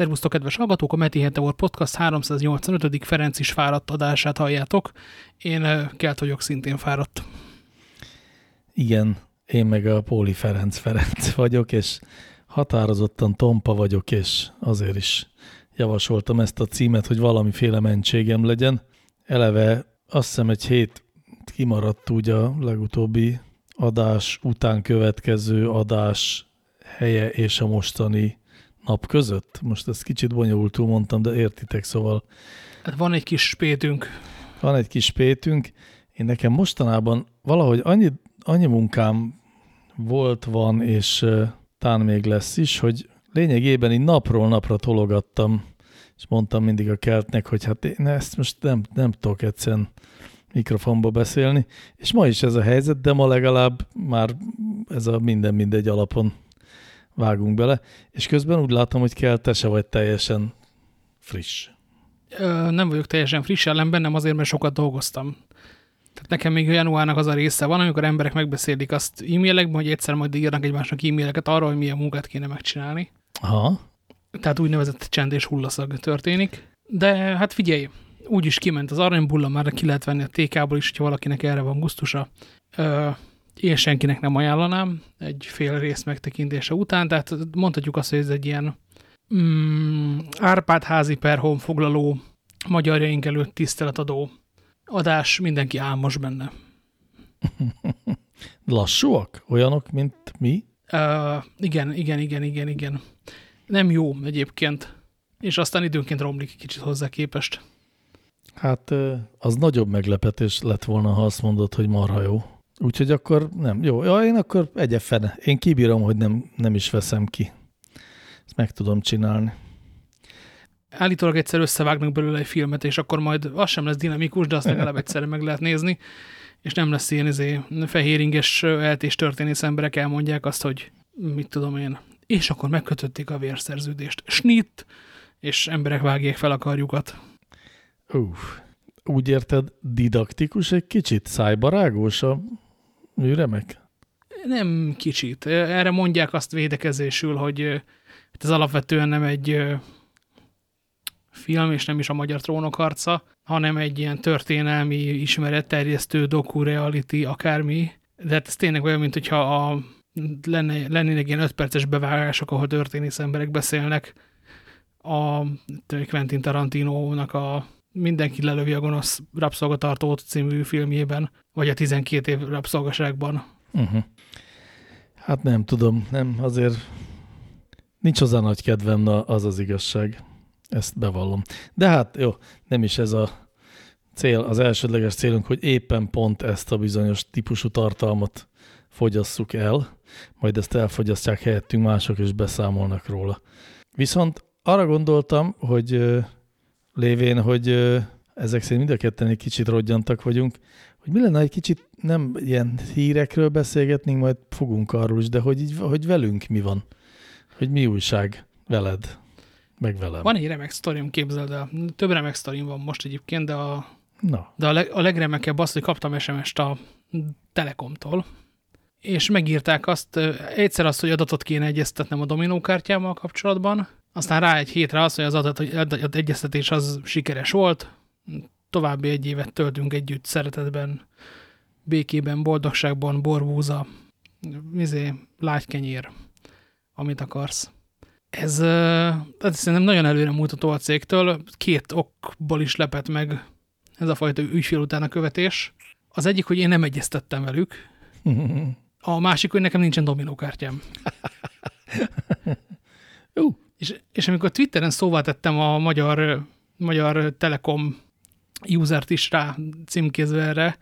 Szervusztok, kedves hallgatók! A Meti Heteor Podcast 385. Ferenc is fáradt adását halljátok. Én kelt vagyok, szintén fáradt. Igen, én meg a Póli Ferenc Ferenc vagyok, és határozottan tompa vagyok, és azért is javasoltam ezt a címet, hogy valamiféle mentségem legyen. Eleve azt hiszem egy hét kimaradt úgy a legutóbbi adás után következő adás helye és a mostani nap között. Most ezt kicsit bonyolultul mondtam, de értitek, szóval... Hát van egy kis spétünk. Van egy kis spétünk. Én nekem mostanában valahogy annyi, annyi munkám volt, van, és tán még lesz is, hogy lényegében így napról napra tologattam, és mondtam mindig a keltnek, hogy hát én ezt most nem, nem tudok egyszerűen mikrofonba beszélni, és ma is ez a helyzet, de ma legalább már ez a minden mindegy alapon vágunk bele, és közben úgy látom, hogy kell, te se vagy teljesen friss. Ö, nem vagyok teljesen friss, ellenben nem azért, mert sokat dolgoztam. Tehát nekem még januárnak az a része van, amikor emberek megbeszélik azt e-mailekben, hogy egyszer majd írnak egymásnak e-maileket arról, hogy milyen munkát kéne megcsinálni. Aha. Tehát úgynevezett csend és hullaszag történik. De hát figyelj, úgy is kiment az aranybulla, már ki lehet venni a TK-ból is, hogyha valakinek erre van gusztusa. Ö, én senkinek nem ajánlanám egy fél rész megtekintése után, tehát mondhatjuk azt, hogy ez egy ilyen mm, Árpád házi per honfoglaló, magyarjaink előtt tiszteletadó adás, mindenki álmos benne. Lassúak? Olyanok, mint mi? Uh, igen, igen, igen, igen, igen. Nem jó egyébként, és aztán időnként romlik kicsit hozzá képest. Hát az nagyobb meglepetés lett volna, ha azt mondod, hogy marha jó. Úgyhogy akkor nem. Jó, ja, én akkor egyefene. Én kibírom, hogy nem, nem is veszem ki. Ezt meg tudom csinálni. Állítólag egyszer összevágnak belőle egy filmet, és akkor majd az sem lesz dinamikus, de azt legalább egyszerre meg lehet nézni, és nem lesz ilyen izé, fehéringes eltés történész emberek elmondják azt, hogy mit tudom én. És akkor megkötötték a vérszerződést. Snit! És emberek vágják fel a karjukat. Uff. Úgy érted, didaktikus egy kicsit? Szájbarágós a műremek? Nem kicsit. Erre mondják azt védekezésül, hogy ez alapvetően nem egy film, és nem is a Magyar Trónok harca, hanem egy ilyen történelmi ismeretterjesztő doku-reality, akármi. De hát ez tényleg olyan, mint hogyha a, lenne, lennének ilyen öt perces bevágások, ahol történész emberek beszélnek a Quentin Tarantino-nak a Mindenki lelövi a gonosz rabszolgatartót című filmjében, vagy a 12 év rabszolgaságban. Uh mhm. -huh. Hát nem tudom, nem, azért nincs hozzá nagy kedvem, az az igazság. Ezt bevallom. De hát jó, nem is ez a cél, az elsődleges célunk, hogy éppen pont ezt a bizonyos típusú tartalmat fogyasszuk el, majd ezt elfogyasztják helyettünk mások, és beszámolnak róla. Viszont arra gondoltam, hogy lévén, hogy ezek szerint mind a ketten egy kicsit rodjantak vagyunk, hogy mi lenne, egy kicsit nem ilyen hírekről beszélgetnénk, majd fogunk arról is, de hogy, így, hogy velünk mi van, hogy mi újság veled, meg velem. Van egy remek sztorim, képzeld el. Több remek sztorim van most egyébként, de a, Na. de a, leg, a legremekebb az, hogy kaptam SMS-t a Telekomtól, és megírták azt, egyszer azt, hogy adatot kéne egyeztetnem a dominókártyámmal kapcsolatban, aztán rá egy hétre az, hogy az adat, hogy egyeztetés az sikeres volt, további egy évet töltünk együtt szeretetben, békében, boldogságban, borbúza, izé, lágykenyér, amit akarsz. Ez tehát szerintem nagyon előre mutató a cégtől, két okból is lepett meg ez a fajta ügyfél után a követés. Az egyik, hogy én nem egyeztettem velük, a másik, hogy nekem nincsen dominókártyám. uh. És, és amikor Twitteren szóvá tettem a magyar, magyar Telekom usert is rá címkézve erre,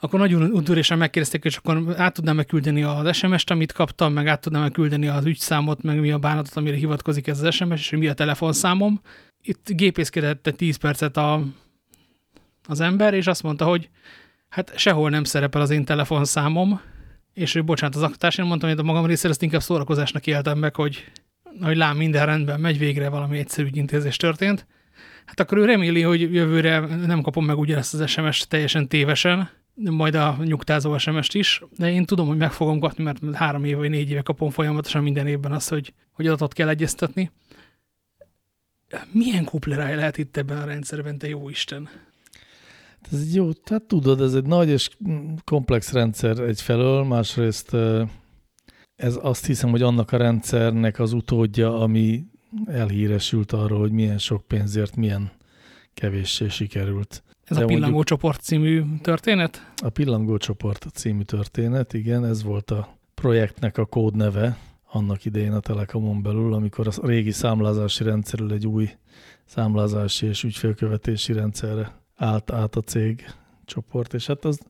akkor nagyon udvariasan megkérdezték, és akkor át tudnám-e küldeni az SMS-t, amit kaptam, meg át tudnám-e küldeni az ügyszámot, meg mi a bánatot, amire hivatkozik ez az SMS, és mi a telefonszámom. Itt gépészkedett 10 percet a, az ember, és azt mondta, hogy hát sehol nem szerepel az én telefonszámom, és ő bocsánat az aktatás, én mondtam, hogy a magam részéről ezt inkább szórakozásnak éltem meg, hogy hogy lám minden rendben megy, végre valami egyszerű intézés történt, hát akkor ő reméli, hogy jövőre nem kapom meg ugyanezt az SMS-t teljesen tévesen, majd a nyugtázó SMS-t is, de én tudom, hogy meg fogom kapni, mert három év vagy négy éve kapom folyamatosan minden évben azt, hogy, hogy adatot kell egyeztetni. milyen kupleráj lehet itt ebben a rendszerben, te jó Isten? Ez egy jó, tehát tudod, ez egy nagy és komplex rendszer egyfelől, másrészt ez azt hiszem, hogy annak a rendszernek az utódja, ami elhíresült arról, hogy milyen sok pénzért milyen kevéssé sikerült. Ez De a Pillangó csoport című történet? A Pillangó csoport című történet, igen, ez volt a projektnek a kódneve annak idején a Telekomon belül, amikor a régi számlázási rendszerül egy új számlázási és ügyfélkövetési rendszerre állt át a cég csoport, és hát az,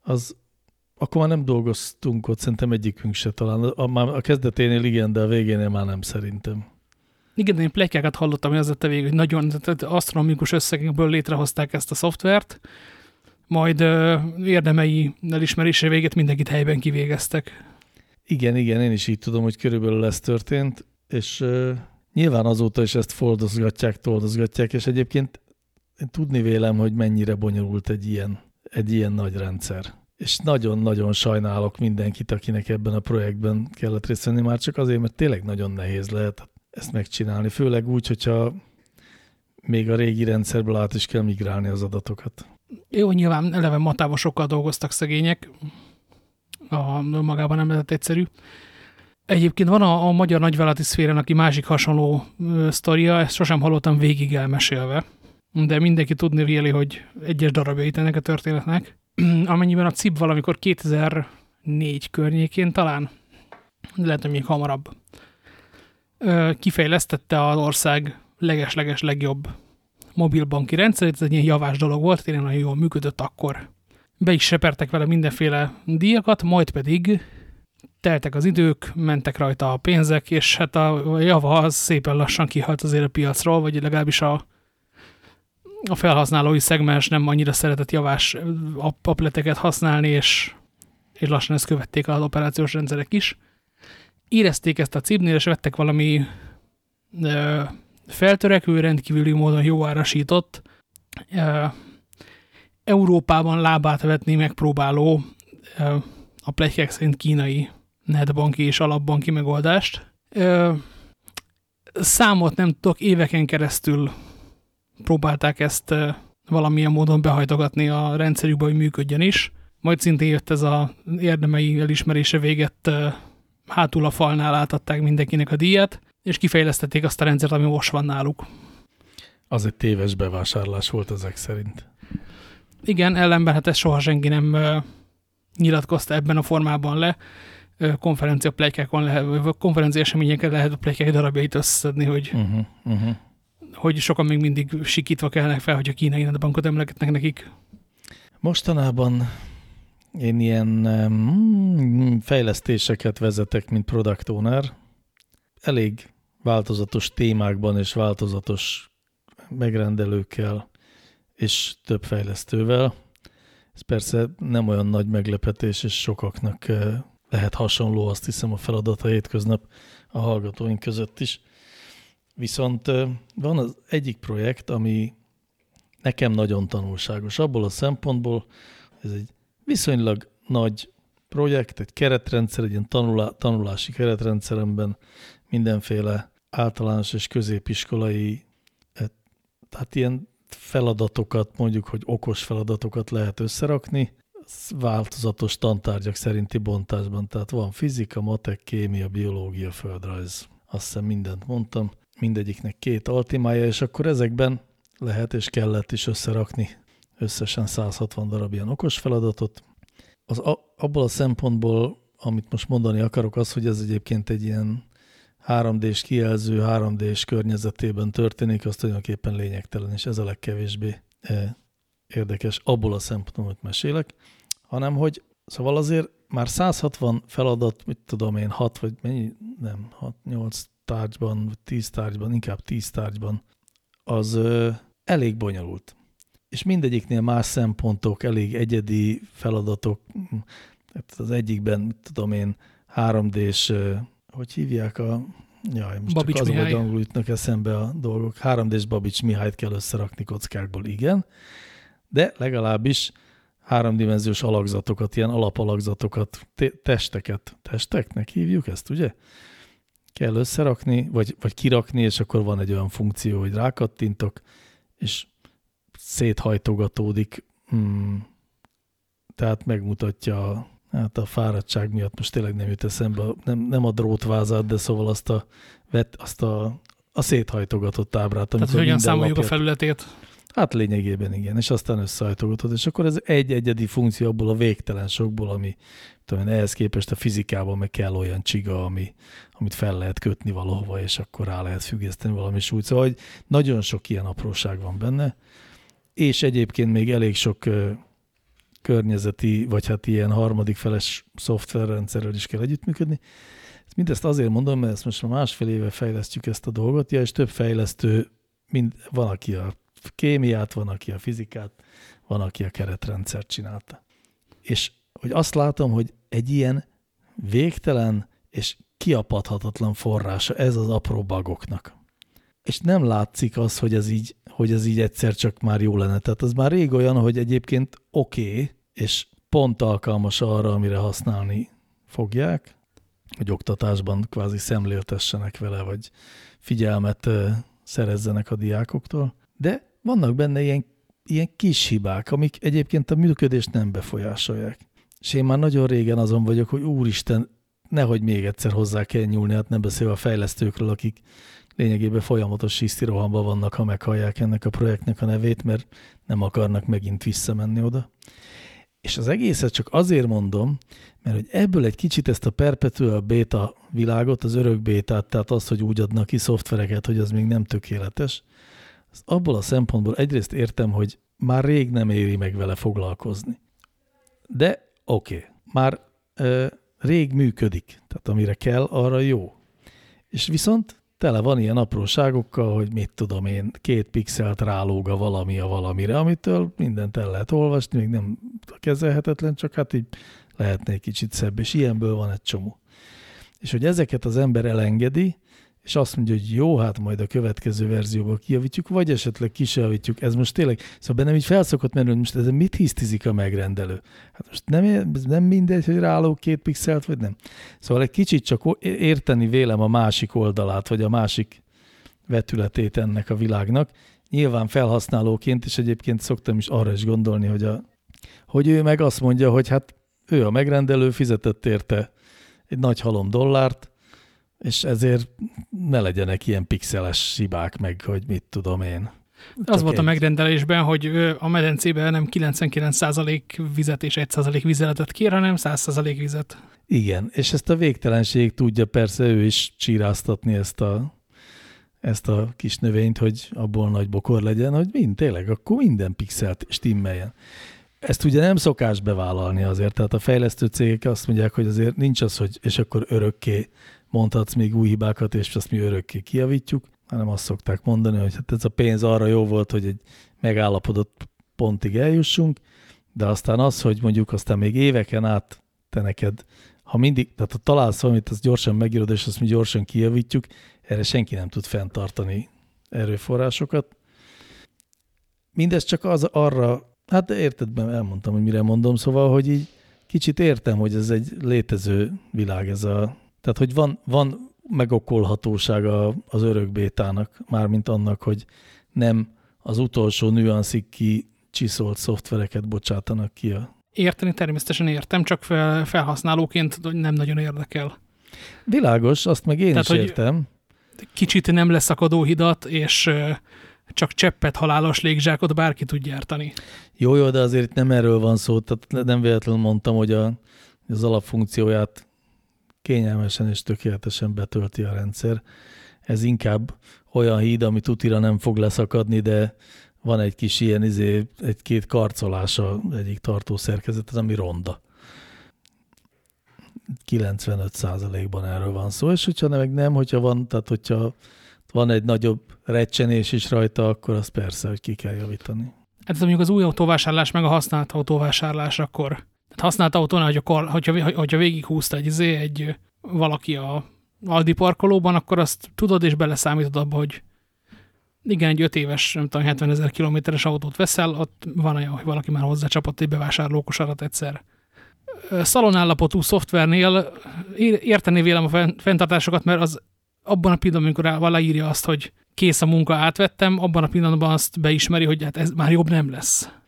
az akkor már nem dolgoztunk ott, szerintem egyikünk se talán. A, már a kezdeténél igen, de a végénél már nem szerintem. Igen, én pletykákat hallottam, hogy az lett a vég, hogy nagyon tehát asztronomikus összegekből létrehozták ezt a szoftvert, majd ö, érdemei elismerése véget mindenkit helyben kivégeztek. Igen, igen, én is így tudom, hogy körülbelül ez történt, és ö, nyilván azóta is ezt foldozgatják, toldozgatják, és egyébként én tudni vélem, hogy mennyire bonyolult egy ilyen, egy ilyen nagy rendszer. És nagyon-nagyon sajnálok mindenkit, akinek ebben a projektben kellett részt venni, már csak azért, mert tényleg nagyon nehéz lehet ezt megcsinálni, főleg úgy, hogyha még a régi rendszerből át is kell migrálni az adatokat. Jó, nyilván eleve matávosokkal dolgoztak szegények, a, magában nem lett egyszerű. Egyébként van a, a magyar nagyvállalati szféren, aki másik hasonló ö, sztoria, ezt sosem hallottam végig elmesélve, de mindenki tudni véli, hogy egyes darabjait ennek a történetnek. Amennyiben a CIP valamikor 2004 környékén talán, lehet, hogy még hamarabb, kifejlesztette az ország leges-leges legjobb mobilbanki rendszerét, ez egy ilyen javás dolog volt, tényleg nagyon jól működött akkor. Be is sepertek vele mindenféle díjakat, majd pedig teltek az idők, mentek rajta a pénzek, és hát a java az szépen lassan kihalt azért a piacról, vagy legalábbis a, a felhasználói szegmens nem annyira szeretett javás appleteket használni, és, és lassan ezt követték az operációs rendszerek is érezték ezt a cibnél, és vettek valami ö, feltörekvő, rendkívüli módon jó árasított, ö, Európában lábát vetni megpróbáló ö, a plegykek szerint kínai netbanki és alapbanki megoldást. Ö, számot nem tudok, éveken keresztül próbálták ezt ö, valamilyen módon behajtogatni a rendszerükbe, hogy működjön is. Majd szintén jött ez a érdemei elismerése véget hátul a falnál átadták mindenkinek a díjat, és kifejlesztették azt a rendszert, ami most van náluk. Az egy téves bevásárlás volt ezek szerint. Igen, ellenben hát ezt soha senki nem nyilatkozta ebben a formában le. Konferencia plegykákon lehet, vagy konferencia eseményeken lehet a plegykák darabjait összeszedni, hogy, uh -huh, uh -huh. hogy sokan még mindig sikítva kellnek fel, hogy a kínai bankot emlegetnek nekik. Mostanában én ilyen um, fejlesztéseket vezetek, mint product owner. Elég változatos témákban és változatos megrendelőkkel és több fejlesztővel. Ez persze nem olyan nagy meglepetés, és sokaknak eh, lehet hasonló, azt hiszem, a feladat a hétköznap a hallgatóink között is. Viszont eh, van az egyik projekt, ami nekem nagyon tanulságos, abból a szempontból, ez egy viszonylag nagy projekt, egy keretrendszer, egy ilyen tanulá, tanulási keretrendszeremben mindenféle általános és középiskolai, eh, tehát ilyen feladatokat, mondjuk, hogy okos feladatokat lehet összerakni, változatos tantárgyak szerinti bontásban. Tehát van fizika, matek, kémia, biológia, földrajz. Azt hiszem mindent mondtam. Mindegyiknek két altimája, és akkor ezekben lehet és kellett is összerakni összesen 160 darab ilyen okos feladatot. Az a, abból a szempontból, amit most mondani akarok, az, hogy ez egyébként egy ilyen 3D-s kijelző, 3D-s környezetében történik, az tulajdonképpen lényegtelen, és ez a legkevésbé e, érdekes abból a szempontból, amit mesélek, hanem hogy szóval azért már 160 feladat, mit tudom én, 6 vagy mennyi, nem, 6, 8 tárgyban, vagy 10 tárgyban, inkább 10 tárgyban, az ö, elég bonyolult és mindegyiknél más szempontok, elég egyedi feladatok. Tehát az egyikben, tudom én, 3D-s, hogy hívják a... Jaj, most Babics csak az, hogy angol ütnek eszembe a dolgok. 3D-s Babics Mihályt kell összerakni kockákból, igen. De legalábbis háromdimenziós alakzatokat, ilyen alapalakzatokat, testeket, testeknek hívjuk ezt, ugye? kell összerakni, vagy, vagy kirakni, és akkor van egy olyan funkció, hogy rákattintok, és széthajtogatódik, hmm, tehát megmutatja hát a fáradtság miatt most tényleg nem jut eszembe, nem, nem a drótvázát, de szóval azt a, vet, azt a, a széthajtogatott ábrát. Tehát, hogy hogyan számoljuk lapját, a felületét. Hát lényegében igen, és aztán összehajtogatod, és akkor ez egy egyedi funkció abból a végtelen sokból, ami tudom, ehhez képest a fizikában meg kell olyan csiga, ami, amit fel lehet kötni valahova, és akkor rá lehet függeszteni valami súlyt. Szóval, hogy nagyon sok ilyen apróság van benne, és egyébként még elég sok környezeti, vagy hát ilyen harmadik feles szoftverrendszerrel is kell együttműködni. Mindezt azért mondom, mert ezt most már másfél éve fejlesztjük ezt a dolgot, ja, és több fejlesztő, mind, van, aki a kémiát, van, aki a fizikát, van, aki a keretrendszert csinálta. És hogy azt látom, hogy egy ilyen végtelen és kiapadhatatlan forrása ez az apró bagoknak. És nem látszik az, hogy ez így, hogy ez így egyszer csak már jó lenne. Tehát az már rég olyan, hogy egyébként oké, okay, és pont alkalmas arra, amire használni fogják, hogy oktatásban kvázi szemléltessenek vele, vagy figyelmet szerezzenek a diákoktól. De vannak benne ilyen, ilyen kis hibák, amik egyébként a működést nem befolyásolják. És én már nagyon régen azon vagyok, hogy úristen, nehogy még egyszer hozzá kell nyúlni, hát nem beszélve a fejlesztőkről, akik lényegében folyamatos rohamba vannak, ha meghallják ennek a projektnek a nevét, mert nem akarnak megint visszamenni oda. És az egészet csak azért mondom, mert hogy ebből egy kicsit ezt a perpetual beta világot, az örök bétát, tehát azt, hogy úgy adnak ki szoftvereket, hogy az még nem tökéletes, az abból a szempontból egyrészt értem, hogy már rég nem éri meg vele foglalkozni. De oké, okay, már ö, rég működik, tehát amire kell, arra jó. És viszont tele van ilyen apróságokkal, hogy mit tudom én, két pixelt rálóg a valami a valamire, amitől mindent el lehet olvasni, még nem kezelhetetlen, csak hát így lehetne egy kicsit szebb, és ilyenből van egy csomó. És hogy ezeket az ember elengedi, és azt mondja, hogy jó, hát majd a következő verzióban kijavítjuk, vagy esetleg kisavítjuk. Ez most tényleg, szóval bennem így felszokott menni, hogy most ezen mit hisztizik a megrendelő? Hát most nem, nem mindegy, hogy ráló két pixelt, vagy nem. Szóval egy kicsit csak érteni vélem a másik oldalát, vagy a másik vetületét ennek a világnak. Nyilván felhasználóként, és egyébként szoktam is arra is gondolni, hogy, a, hogy ő meg azt mondja, hogy hát ő a megrendelő, fizetett érte egy nagy halom dollárt, és ezért ne legyenek ilyen pixeles hibák meg, hogy mit tudom én. Csak az volt egy... a megrendelésben, hogy a medencében nem 99% vizet és 1% vizeletet kér, hanem 100% vizet. Igen, és ezt a végtelenség tudja persze ő is csíráztatni ezt a, ezt a kis növényt, hogy abból nagy bokor legyen, hogy mind, tényleg, akkor minden pixelt stimmeljen. Ezt ugye nem szokás bevállalni azért, tehát a fejlesztő cégek azt mondják, hogy azért nincs az, hogy és akkor örökké mondhatsz még új hibákat, és azt mi örökké kiavítjuk, hanem azt szokták mondani, hogy hát ez a pénz arra jó volt, hogy egy megállapodott pontig eljussunk, de aztán az, hogy mondjuk aztán még éveken át te neked, ha mindig, tehát ha találsz valamit, azt gyorsan megírod, és azt mi gyorsan kijavítjuk, erre senki nem tud fenntartani erőforrásokat. Mindez csak az arra, hát érted, elmondtam, hogy mire mondom, szóval, hogy így kicsit értem, hogy ez egy létező világ, ez a tehát, hogy van, van megokolhatósága az örökbétának, mármint annak, hogy nem az utolsó nüanszig ki csiszolt szoftvereket bocsátanak ki a... Érteni természetesen értem, csak fel, felhasználóként nem nagyon érdekel. Világos, azt meg én Tehát, is értem. Kicsit nem leszakadó hidat, és csak cseppet halálos légzsákot bárki tud gyártani. Jó, jó, de azért nem erről van szó, tehát nem véletlenül mondtam, hogy a, az alapfunkcióját kényelmesen és tökéletesen betölti a rendszer. Ez inkább olyan híd, ami tutira nem fog leszakadni, de van egy kis ilyen izé, egy-két karcolása egyik tartószerkezet, ami ronda. 95%-ban erről van szó, és hogyha meg nem, hogyha van, tehát hogyha van egy nagyobb recsenés is rajta, akkor az persze, hogy ki kell javítani. Hát ez mondjuk az új autóvásárlás, meg a használt autóvásárlás, akkor tehát használt autónál, hogyha, hogyha, hogyha végighúzta egy, izé, egy valaki a Aldi parkolóban, akkor azt tudod és beleszámítod abba, hogy igen, egy öt éves, nem tudom, 70 ezer kilométeres autót veszel, ott van olyan, hogy valaki már hozzácsapott egy bevásárlókosarat egyszer. Szalonállapotú szoftvernél érteni vélem a fenntartásokat, mert az abban a pillanatban, amikor aláírja azt, hogy kész a munka, átvettem, abban a pillanatban azt beismeri, hogy hát ez már jobb nem lesz.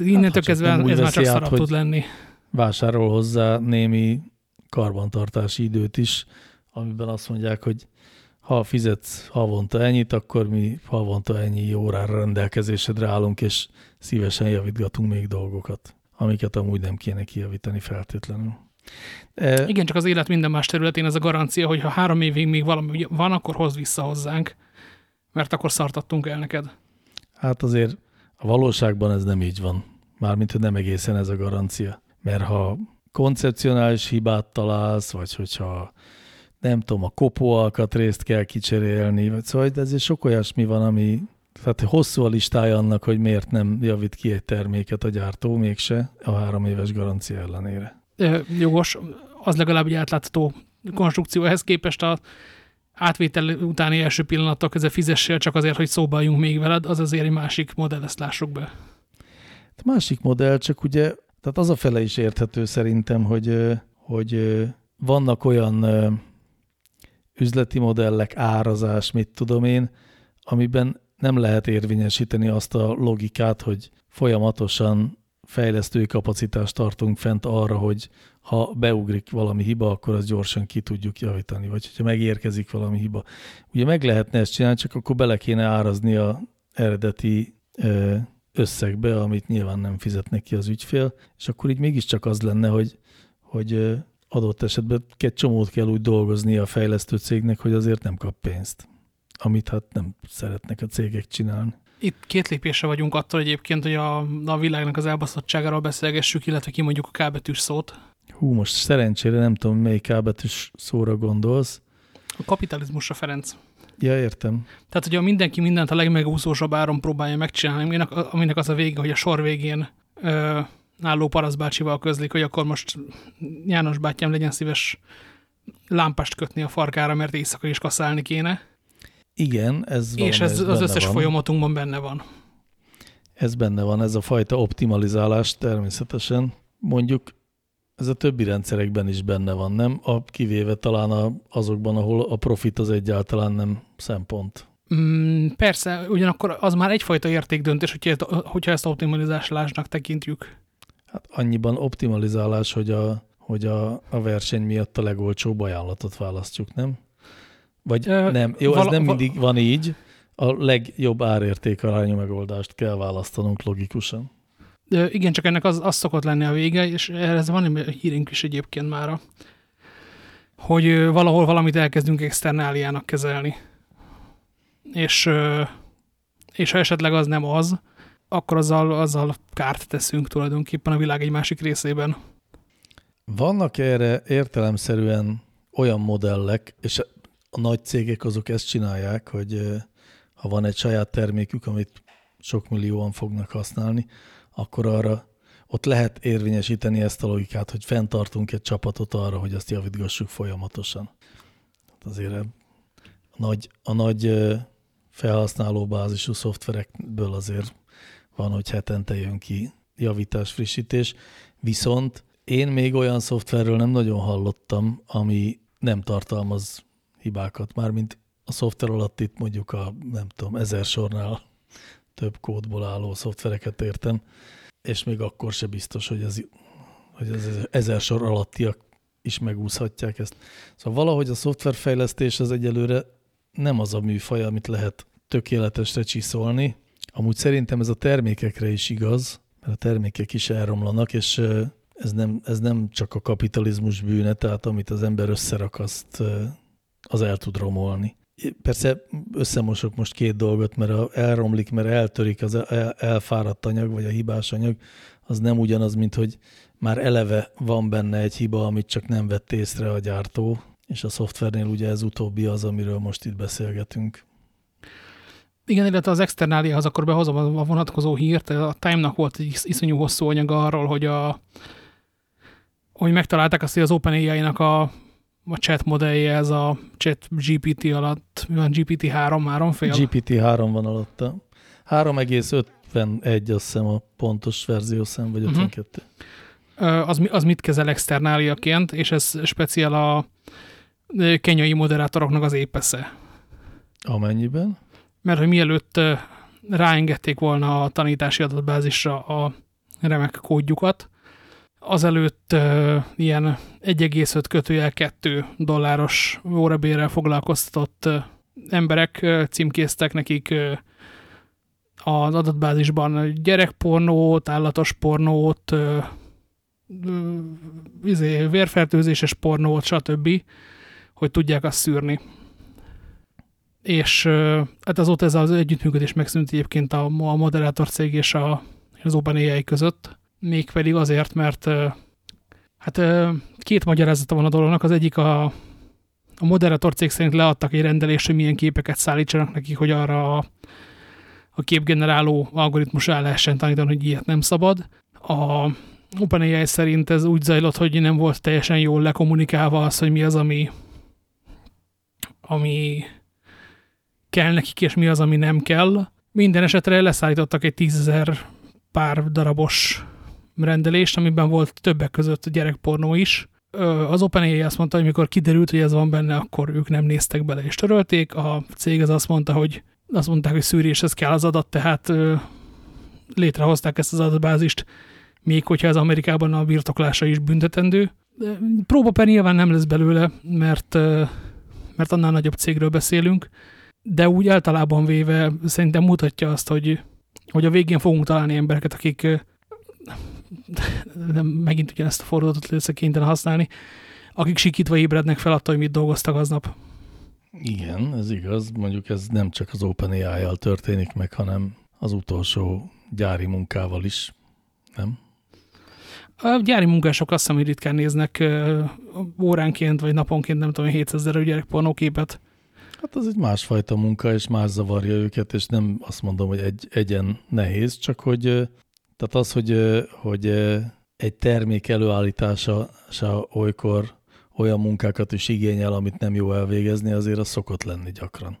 Innentől hát, kezdve ez már csak szarabb tud lenni. Vásárol hozzá némi karbantartási időt is, amiben azt mondják, hogy ha fizetsz havonta ennyit, akkor mi havonta ennyi órára rendelkezésedre állunk, és szívesen javítgatunk még dolgokat, amiket amúgy nem kéne kijavítani feltétlenül. E, Igen, csak az élet minden más területén ez a garancia, hogy ha három évig még valami van, akkor hozd vissza hozzánk, mert akkor szartattunk el neked. Hát azért a valóságban ez nem így van. Mármint, hogy nem egészen ez a garancia. Mert ha koncepcionális hibát találsz, vagy hogyha nem tudom, a kopó részt kell kicserélni, vagy szóval de ezért sok olyasmi van, ami, tehát hosszú a listája annak, hogy miért nem javít ki egy terméket a gyártó, mégse a három éves garancia ellenére. E, jogos, az legalább egy átlátható konstrukció. Ehhez képest a átvétel utáni első pillanatok közben fizessél csak azért, hogy szóbaljunk még veled, az azért egy másik modell, ezt lássuk be. A másik modell, csak ugye, tehát az a fele is érthető szerintem, hogy, hogy vannak olyan üzleti modellek, árazás, mit tudom én, amiben nem lehet érvényesíteni azt a logikát, hogy folyamatosan fejlesztői kapacitást tartunk fent arra, hogy ha beugrik valami hiba, akkor azt gyorsan ki tudjuk javítani, vagy hogyha megérkezik valami hiba. Ugye meg lehetne ezt csinálni, csak akkor bele kéne árazni a eredeti összegbe, amit nyilván nem fizetnek ki az ügyfél, és akkor így mégiscsak az lenne, hogy, hogy adott esetben egy csomót kell úgy dolgozni a fejlesztő cégnek, hogy azért nem kap pénzt, amit hát nem szeretnek a cégek csinálni. Itt két lépésre vagyunk attól egyébként, hogy a, a világnak az elbaszottságáról beszélgessük, illetve kimondjuk a kábetűs szót. Hú, most szerencsére nem tudom, melyik kábetűs szóra gondolsz. A kapitalizmusra, Ferenc. Ja, értem. Tehát, hogyha mindenki mindent a legmegúszósabb áron próbálja megcsinálni, aminek, aminek az a vége, hogy a sor végén ö, álló paraszbácsival közlik, hogy akkor most János bátyám legyen szíves lámpást kötni a farkára, mert éjszaka is kaszálni kéne. Igen, ez És ez az összes van. folyamatunkban benne van. Ez benne van, ez a fajta optimalizálás természetesen. Mondjuk ez a többi rendszerekben is benne van, nem? A, kivéve talán a, azokban, ahol a profit az egyáltalán nem szempont. Mm, persze, ugyanakkor az már egyfajta értékdöntés, hogyha, hogyha ezt optimalizálásnak tekintjük. Hát annyiban optimalizálás, hogy a, hogy a, a verseny miatt a legolcsóbb ajánlatot választjuk, nem? Vagy Ö, nem, jó, ez nem mindig van így, a legjobb árértékarányú megoldást kell választanunk logikusan. Igen, csak ennek az, az szokott lenni a vége, és ez van egy hírünk is egyébként mára, hogy valahol valamit elkezdünk externáliának kezelni. És, és ha esetleg az nem az, akkor azzal, azzal kárt teszünk tulajdonképpen a világ egy másik részében. Vannak erre értelemszerűen olyan modellek, és a nagy cégek azok ezt csinálják, hogy ha van egy saját termékük, amit sok millióan fognak használni, akkor arra ott lehet érvényesíteni ezt a logikát, hogy fenntartunk egy csapatot arra, hogy azt javítgassuk folyamatosan. Hát azért a nagy, a nagy felhasználóbázisú szoftverekből azért van, hogy hetente jön ki javítás, frissítés, viszont én még olyan szoftverről nem nagyon hallottam, ami nem tartalmaz hibákat, mármint a szoftver alatt itt mondjuk a, nem tudom, ezer sornál több kódból álló szoftvereket értem, és még akkor se biztos, hogy az, hogy az ezer sor alattiak is megúszhatják ezt. Szóval valahogy a szoftverfejlesztés az egyelőre nem az a műfaj, amit lehet tökéletesre csiszolni, Amúgy szerintem ez a termékekre is igaz, mert a termékek is elromlanak, és ez nem, ez nem csak a kapitalizmus bűne, tehát amit az ember összerak, azt az el tud romolni. Persze összemosok most két dolgot, mert ha elromlik, mert eltörik az elfáradt anyag, vagy a hibás anyag, az nem ugyanaz, mint hogy már eleve van benne egy hiba, amit csak nem vett észre a gyártó, és a szoftvernél ugye ez utóbbi az, amiről most itt beszélgetünk. Igen, illetve az externáliához akkor behozom a vonatkozó hírt. A Time-nak volt egy iszonyú hosszú anyaga arról, hogy, a, hogy megtalálták azt, hogy az OpenAI-nak a, a chat modellje, ez a chat GPT alatt, mi van GPT-3, 3 fél? GPT-3 van alatta. 3,51 azt hiszem a pontos verziószám, vagy 52. Uh -huh. az, az mit kezel externáliaként, és ez speciál a kenyai moderátoroknak az épesze. Amennyiben? Mert hogy mielőtt ráengedték volna a tanítási adatbázisra a remek kódjukat, azelőtt uh, ilyen 1,5 kötőjel 2 dolláros órabérrel foglalkoztatott uh, emberek uh, címkéztek nekik uh, az adatbázisban gyerekpornót, állatos pornót, uh, uh, izé, vérfertőzéses pornót, stb., hogy tudják azt szűrni. És uh, hát azóta ez az együttműködés megszűnt egyébként a, a moderátor cég és a, az OpenAI között, mégpedig azért, mert hát két magyarázata van a dolognak. Az egyik a, a moderator cég szerint leadtak egy rendelést, hogy milyen képeket szállítsanak nekik, hogy arra a, a képgeneráló algoritmus el lehessen tanítani, hogy ilyet nem szabad. A OpenAI szerint ez úgy zajlott, hogy nem volt teljesen jól lekommunikálva az, hogy mi az, ami, ami kell nekik, és mi az, ami nem kell. Minden esetre leszállítottak egy tízezer pár darabos rendelést, amiben volt többek között gyerekpornó is. Az OpenAI azt mondta, hogy mikor kiderült, hogy ez van benne, akkor ők nem néztek bele és törölték. A cég az azt mondta, hogy azt mondták, hogy szűréshez kell az adat, tehát létrehozták ezt az adatbázist, még hogyha ez Amerikában a birtoklása is büntetendő. Próbaper nyilván nem lesz belőle, mert, mert annál nagyobb cégről beszélünk, de úgy általában véve szerintem mutatja azt, hogy, hogy a végén fogunk találni embereket, akik de megint ugyanezt a fordulatot leszek kénytelen használni, akik sikítva ébrednek fel attól, hogy mit dolgoztak aznap. Igen, ez igaz. Mondjuk ez nem csak az OpenAI-jal történik meg, hanem az utolsó gyári munkával is, nem? A gyári munkások azt hiszem, hogy ritkán néznek óránként, vagy naponként, nem tudom, 700 ezer gyerekpornóképet. Hát az egy másfajta munka, és más zavarja őket, és nem azt mondom, hogy egy, egyen nehéz, csak hogy tehát az, hogy, hogy egy termék előállítása olykor olyan munkákat is igényel, amit nem jó elvégezni, azért az szokott lenni gyakran.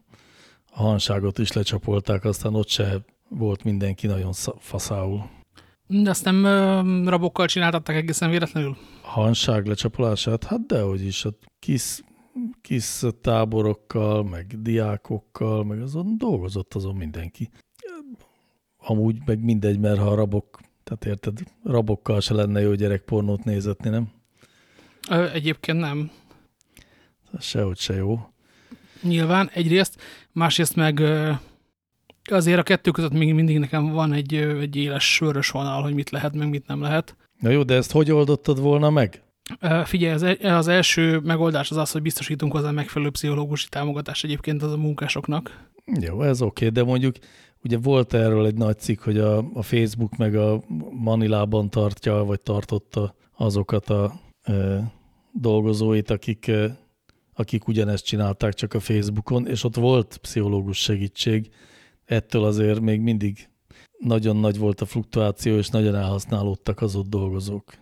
A hanságot is lecsapolták, aztán ott se volt mindenki nagyon faszául. De azt nem ö, rabokkal csináltatták egészen véletlenül? A hanság lecsapolását? Hát dehogy is. Hát kis, kis táborokkal, meg diákokkal, meg azon dolgozott azon mindenki amúgy meg mindegy, mert ha a rabok, tehát érted, rabokkal se lenne jó gyerekpornót nézetni, nem? Egyébként nem. Sehogy se jó. Nyilván egyrészt, másrészt meg azért a kettő között még mindig nekem van egy, egy éles sörös vonal, hogy mit lehet, meg mit nem lehet. Na jó, de ezt hogy oldottad volna meg? Figyelj, az, e, az első megoldás az az, hogy biztosítunk hozzá megfelelő pszichológusi támogatást egyébként az a munkásoknak. Jó, ez oké, okay, de mondjuk Ugye volt erről egy nagy cikk, hogy a, a Facebook meg a Manilában tartja, vagy tartotta azokat a e, dolgozóit, akik, e, akik ugyanezt csinálták csak a Facebookon, és ott volt pszichológus segítség. Ettől azért még mindig nagyon nagy volt a fluktuáció, és nagyon elhasználódtak az ott dolgozók.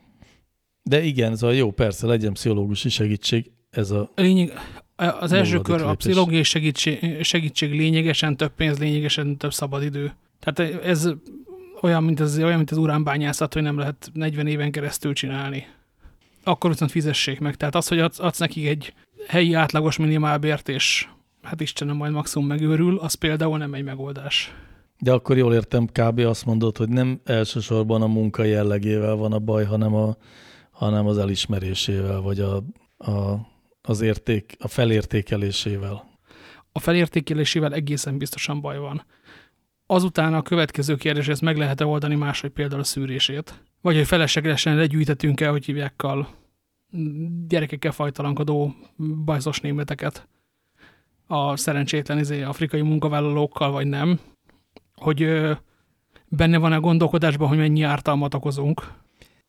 De igen, szóval jó, persze, legyen pszichológusi segítség, ez a... Lényeg, az első kör lépés. a pszichológiai segítség, segítség lényegesen több pénz, lényegesen több szabadidő. Tehát ez olyan, mint az, olyan, mint az uránbányászat, hogy nem lehet 40 éven keresztül csinálni. Akkor viszont fizessék meg. Tehát az, hogy adsz, adsz nekik egy helyi átlagos minimálbért, és hát Istenem majd maximum megőrül, az például nem egy megoldás. De akkor jól értem, kb. azt mondod, hogy nem elsősorban a munka jellegével van a baj, hanem, a, hanem az elismerésével, vagy a, a az érték, a felértékelésével. A felértékelésével egészen biztosan baj van. Azután a következő kérdés, ezt meg lehet-e oldani máshogy például a szűrését? Vagy hogy feleslegesen legyűjtetünk el, hogy hívjákkal gyerekekkel fajtalankodó bajszos németeket a szerencsétlen izé, afrikai munkavállalókkal, vagy nem, hogy ö, benne van a gondolkodásban, hogy mennyi ártalmat okozunk,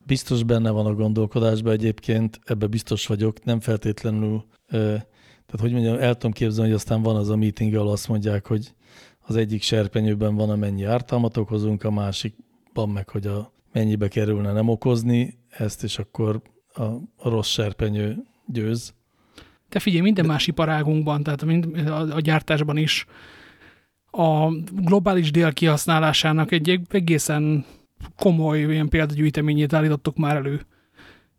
Biztos benne van a gondolkodásban egyébként, ebbe biztos vagyok, nem feltétlenül, tehát hogy mondjam, el tudom képzelni, hogy aztán van az a meeting, ahol azt mondják, hogy az egyik serpenyőben van, amennyi ártalmat okozunk, a másikban meg, hogy a mennyibe kerülne nem okozni ezt, és akkor a, rossz serpenyő győz. Te figyelj, minden De... más iparágunkban, tehát mind, a, a gyártásban is a globális dél kihasználásának egy egészen komoly ilyen példagyűjteményét állítottuk már elő.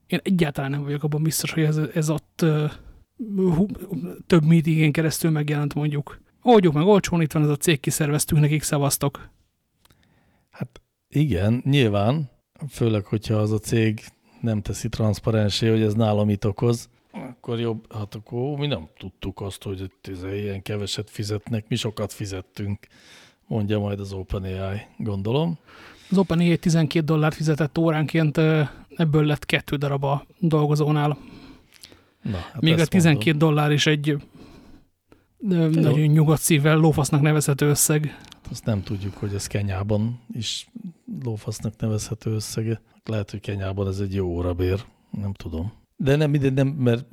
Én egyáltalán nem vagyok abban biztos, hogy ez, ez ott több meetingen keresztül megjelent mondjuk. Oldjuk meg olcsón, itt van ez a cég, kiszerveztünk nekik, szavaztok. Hát igen, nyilván, főleg, hogyha az a cég nem teszi transzparensé, hogy ez nálam mit okoz, akkor jobb, hát akkor mi nem tudtuk azt, hogy ilyen keveset fizetnek, mi sokat fizettünk, mondja majd az OpenAI, gondolom. Az OpenAI 12 dollárt fizetett óránként, ebből lett kettő darab a dolgozónál. Na, hát Még a 12 mondom. dollár is egy nagyon jó. nyugodt szívvel lófasznak nevezhető összeg. Azt nem tudjuk, hogy ez Kenyában is lófasznak nevezhető összege. Lehet, hogy Kenyában ez egy jó órabér, nem tudom. De nem, de nem mert,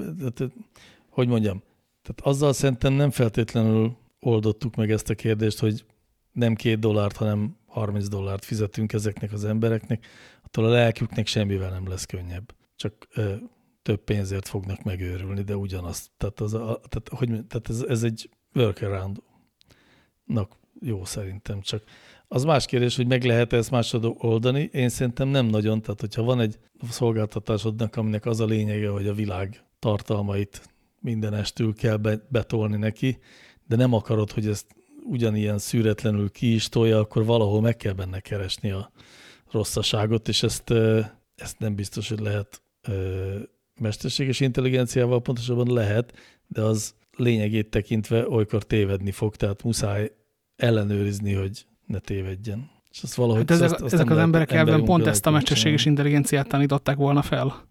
hogy mondjam, tehát azzal szerintem nem feltétlenül oldottuk meg ezt a kérdést, hogy nem két dollárt, hanem 30 dollárt fizetünk ezeknek az embereknek, attól a lelküknek semmivel nem lesz könnyebb. Csak ö, több pénzért fognak megőrülni, de ugyanaz. Tehát, az a, tehát, hogy, tehát ez, ez egy workaround-nak jó szerintem, csak az más kérdés, hogy meg lehet -e ezt másod oldani. Én szerintem nem nagyon, tehát hogyha van egy szolgáltatásodnak, aminek az a lényege, hogy a világ tartalmait minden estül kell betolni neki, de nem akarod, hogy ezt ugyanilyen szűretlenül ki is tolja, akkor valahol meg kell benne keresni a rosszaságot, és ezt, ezt nem biztos, hogy lehet mesterséges intelligenciával, pontosabban lehet, de az lényegét tekintve olykor tévedni fog, tehát muszáj ellenőrizni, hogy ne tévedjen. És azt valahogy hát ezek, azt ezek az emberek elben pont ezt a mesterséges intelligenciát tanították volna fel.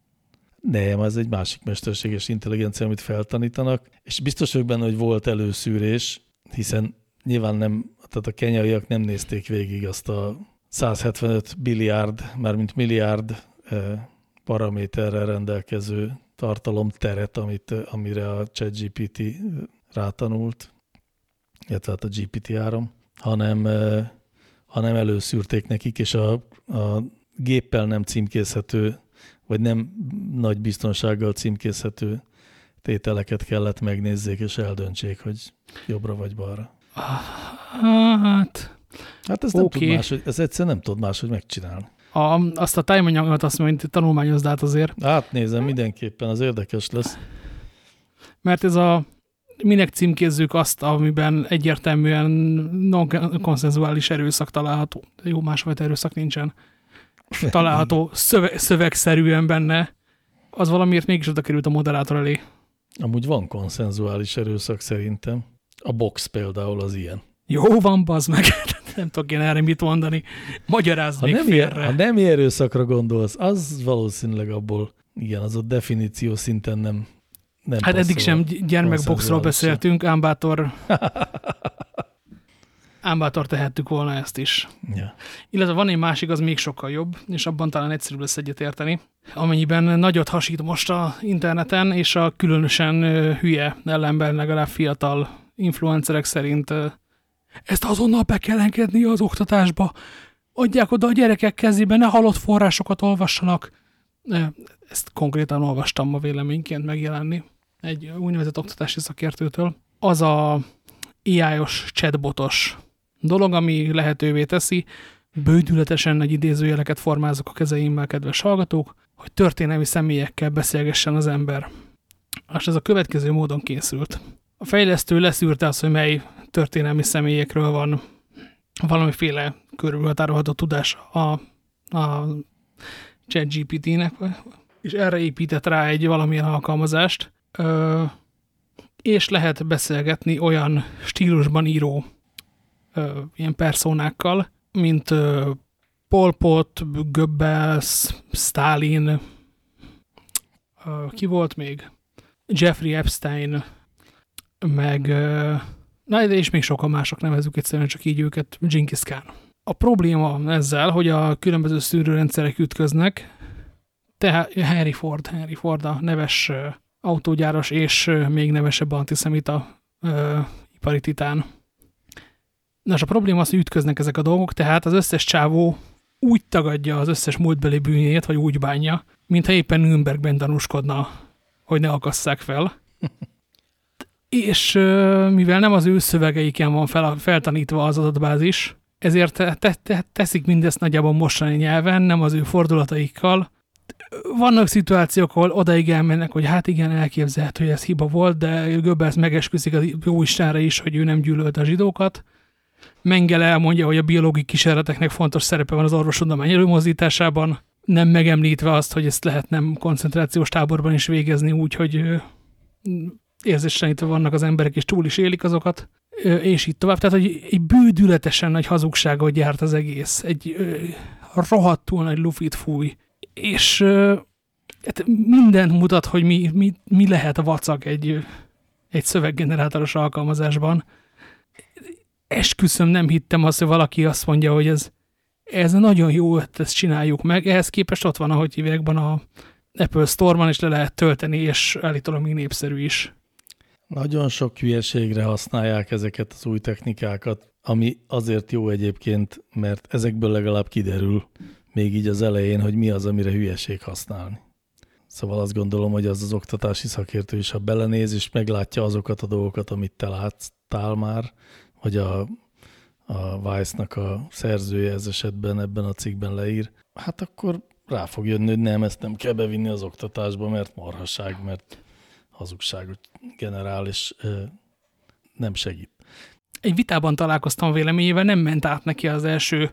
Nem, ez egy másik mesterséges intelligencia, amit feltanítanak, és biztos vagyok benne, hogy volt előszűrés, hiszen nyilván nem, tehát a kenyaiak nem nézték végig azt a 175 billiárd, mármint milliárd paraméterrel rendelkező tartalomteret, amit, amire a ChatGPT rátanult, illetve hát a GPT-3, hanem, hanem előszűrték nekik, és a, a géppel nem címkézhető, vagy nem nagy biztonsággal címkézhető tételeket kellett megnézzék, és eldöntsék, hogy jobbra vagy balra. Hát... Hát ez, okay. nem tud más, ez egyszerűen nem tud máshogy megcsinálni. A, azt a tájmanyagot azt mondja, tanulmányozd át azért. Átnézem mindenképpen, az érdekes lesz. Mert ez a minek címkézzük azt, amiben egyértelműen non-konszenzuális erőszak található. Jó, másfajta erőszak nincsen. Található szöve, szövegszerűen benne. Az valamiért mégis oda került a moderátor elé. Amúgy van konszenzuális erőszak szerintem. A box például az ilyen. Jó van, bazd meg. nem tudok én erre mit mondani. Magyarázd még nem félre. Ha nem erőszakra gondolsz, az valószínűleg abból, igen, az a definíció szinten nem, nem Hát eddig sem gyermekboxról beszéltünk, Ámbátor Ámbátor tehettük volna ezt is. Ja. Illetve van egy másik, az még sokkal jobb, és abban talán egyszerűbb lesz egyetérteni, amennyiben nagyot hasít most a interneten, és a különösen hülye ellenben legalább fiatal influencerek szerint ezt azonnal be kell engedni az oktatásba. Adják oda a gyerekek kezébe, ne halott forrásokat olvassanak. Ezt konkrétan olvastam ma véleményként megjelenni egy úgynevezett oktatási szakértőtől. Az a AI-os, chatbotos dolog, ami lehetővé teszi, bődületesen nagy idézőjeleket formázok a kezeimmel, kedves hallgatók, hogy történelmi személyekkel beszélgessen az ember. És ez a következő módon készült. A fejlesztő leszűrte azt, hogy mely történelmi személyekről van valamiféle körülhatárolható tudás a, a ChatGPT-nek, és erre épített rá egy valamilyen alkalmazást, ö, és lehet beszélgetni olyan stílusban író ö, ilyen personákkal, mint ö, Pol Pot, Goebbels, Stalin, ö, ki volt még? Jeffrey Epstein, meg Na, de és még sokan mások nevezük egyszerűen csak így őket Genghis Khan. A probléma ezzel, hogy a különböző szűrőrendszerek ütköznek, tehát Henry Ford, Henry Ford a neves autógyáros és még nevesebb antiszemita ö, ipari titán. Nos, a probléma az, hogy ütköznek ezek a dolgok, tehát az összes csávó úgy tagadja az összes múltbeli bűnjét, vagy úgy bánja, mintha éppen Nürnbergben tanúskodna, hogy ne akasszák fel. és mivel nem az ő szövegeiken van fel, feltanítva az adatbázis, ezért te, te, teszik mindezt nagyjából mostani nyelven, nem az ő fordulataikkal, vannak szituációk, ahol odaig elmennek, hogy hát igen, elképzelhető, hogy ez hiba volt, de Göbbels megesküszik a jó Istenre is, hogy ő nem gyűlölt a zsidókat. Mengele elmondja, hogy a biológiai kísérleteknek fontos szerepe van az orvostudomány előmozdításában, nem megemlítve azt, hogy ezt lehet nem koncentrációs táborban is végezni úgy, hogy érzéstelenítve vannak az emberek, és túl is élik azokat, és így tovább. Tehát, hogy egy bődületesen nagy hazugságot gyárt az egész. Egy rohadtul nagy lufit fúj. És hát mindent mutat, hogy mi, mi, mi lehet a vacak egy, egy szöveggenerátoros alkalmazásban. Esküszöm, nem hittem azt, hogy valaki azt mondja, hogy ez, ez nagyon jó, ezt csináljuk meg. Ehhez képest ott van, ahogy hívják, a Apple Store-ban, és le lehet tölteni, és állítólag még népszerű is. Nagyon sok hülyeségre használják ezeket az új technikákat, ami azért jó egyébként, mert ezekből legalább kiderül még így az elején, hogy mi az, amire hülyeség használni. Szóval azt gondolom, hogy az az oktatási szakértő is, ha belenéz, és meglátja azokat a dolgokat, amit te láttál már, vagy a, a Vice-nak a szerzője ez esetben ebben a cikkben leír, hát akkor rá fog jönni, hogy nem, ezt nem kell bevinni az oktatásba, mert marhaság, mert hazugságot generál, és nem segít. Egy vitában találkoztam véleményével, nem ment át neki az első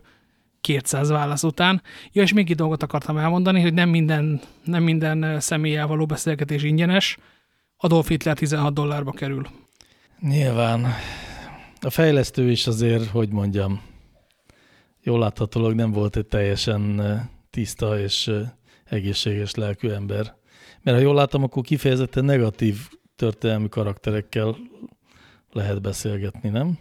200 válasz után. Ja, és még egy dolgot akartam elmondani, hogy nem minden, nem minden személlyel való beszélgetés ingyenes. Adolf Hitler 16 dollárba kerül. Nyilván. A fejlesztő is azért, hogy mondjam, jól láthatólag nem volt egy teljesen tiszta és egészséges lelkű ember. Mert ha jól látom, akkor kifejezetten negatív történelmi karakterekkel lehet beszélgetni, nem?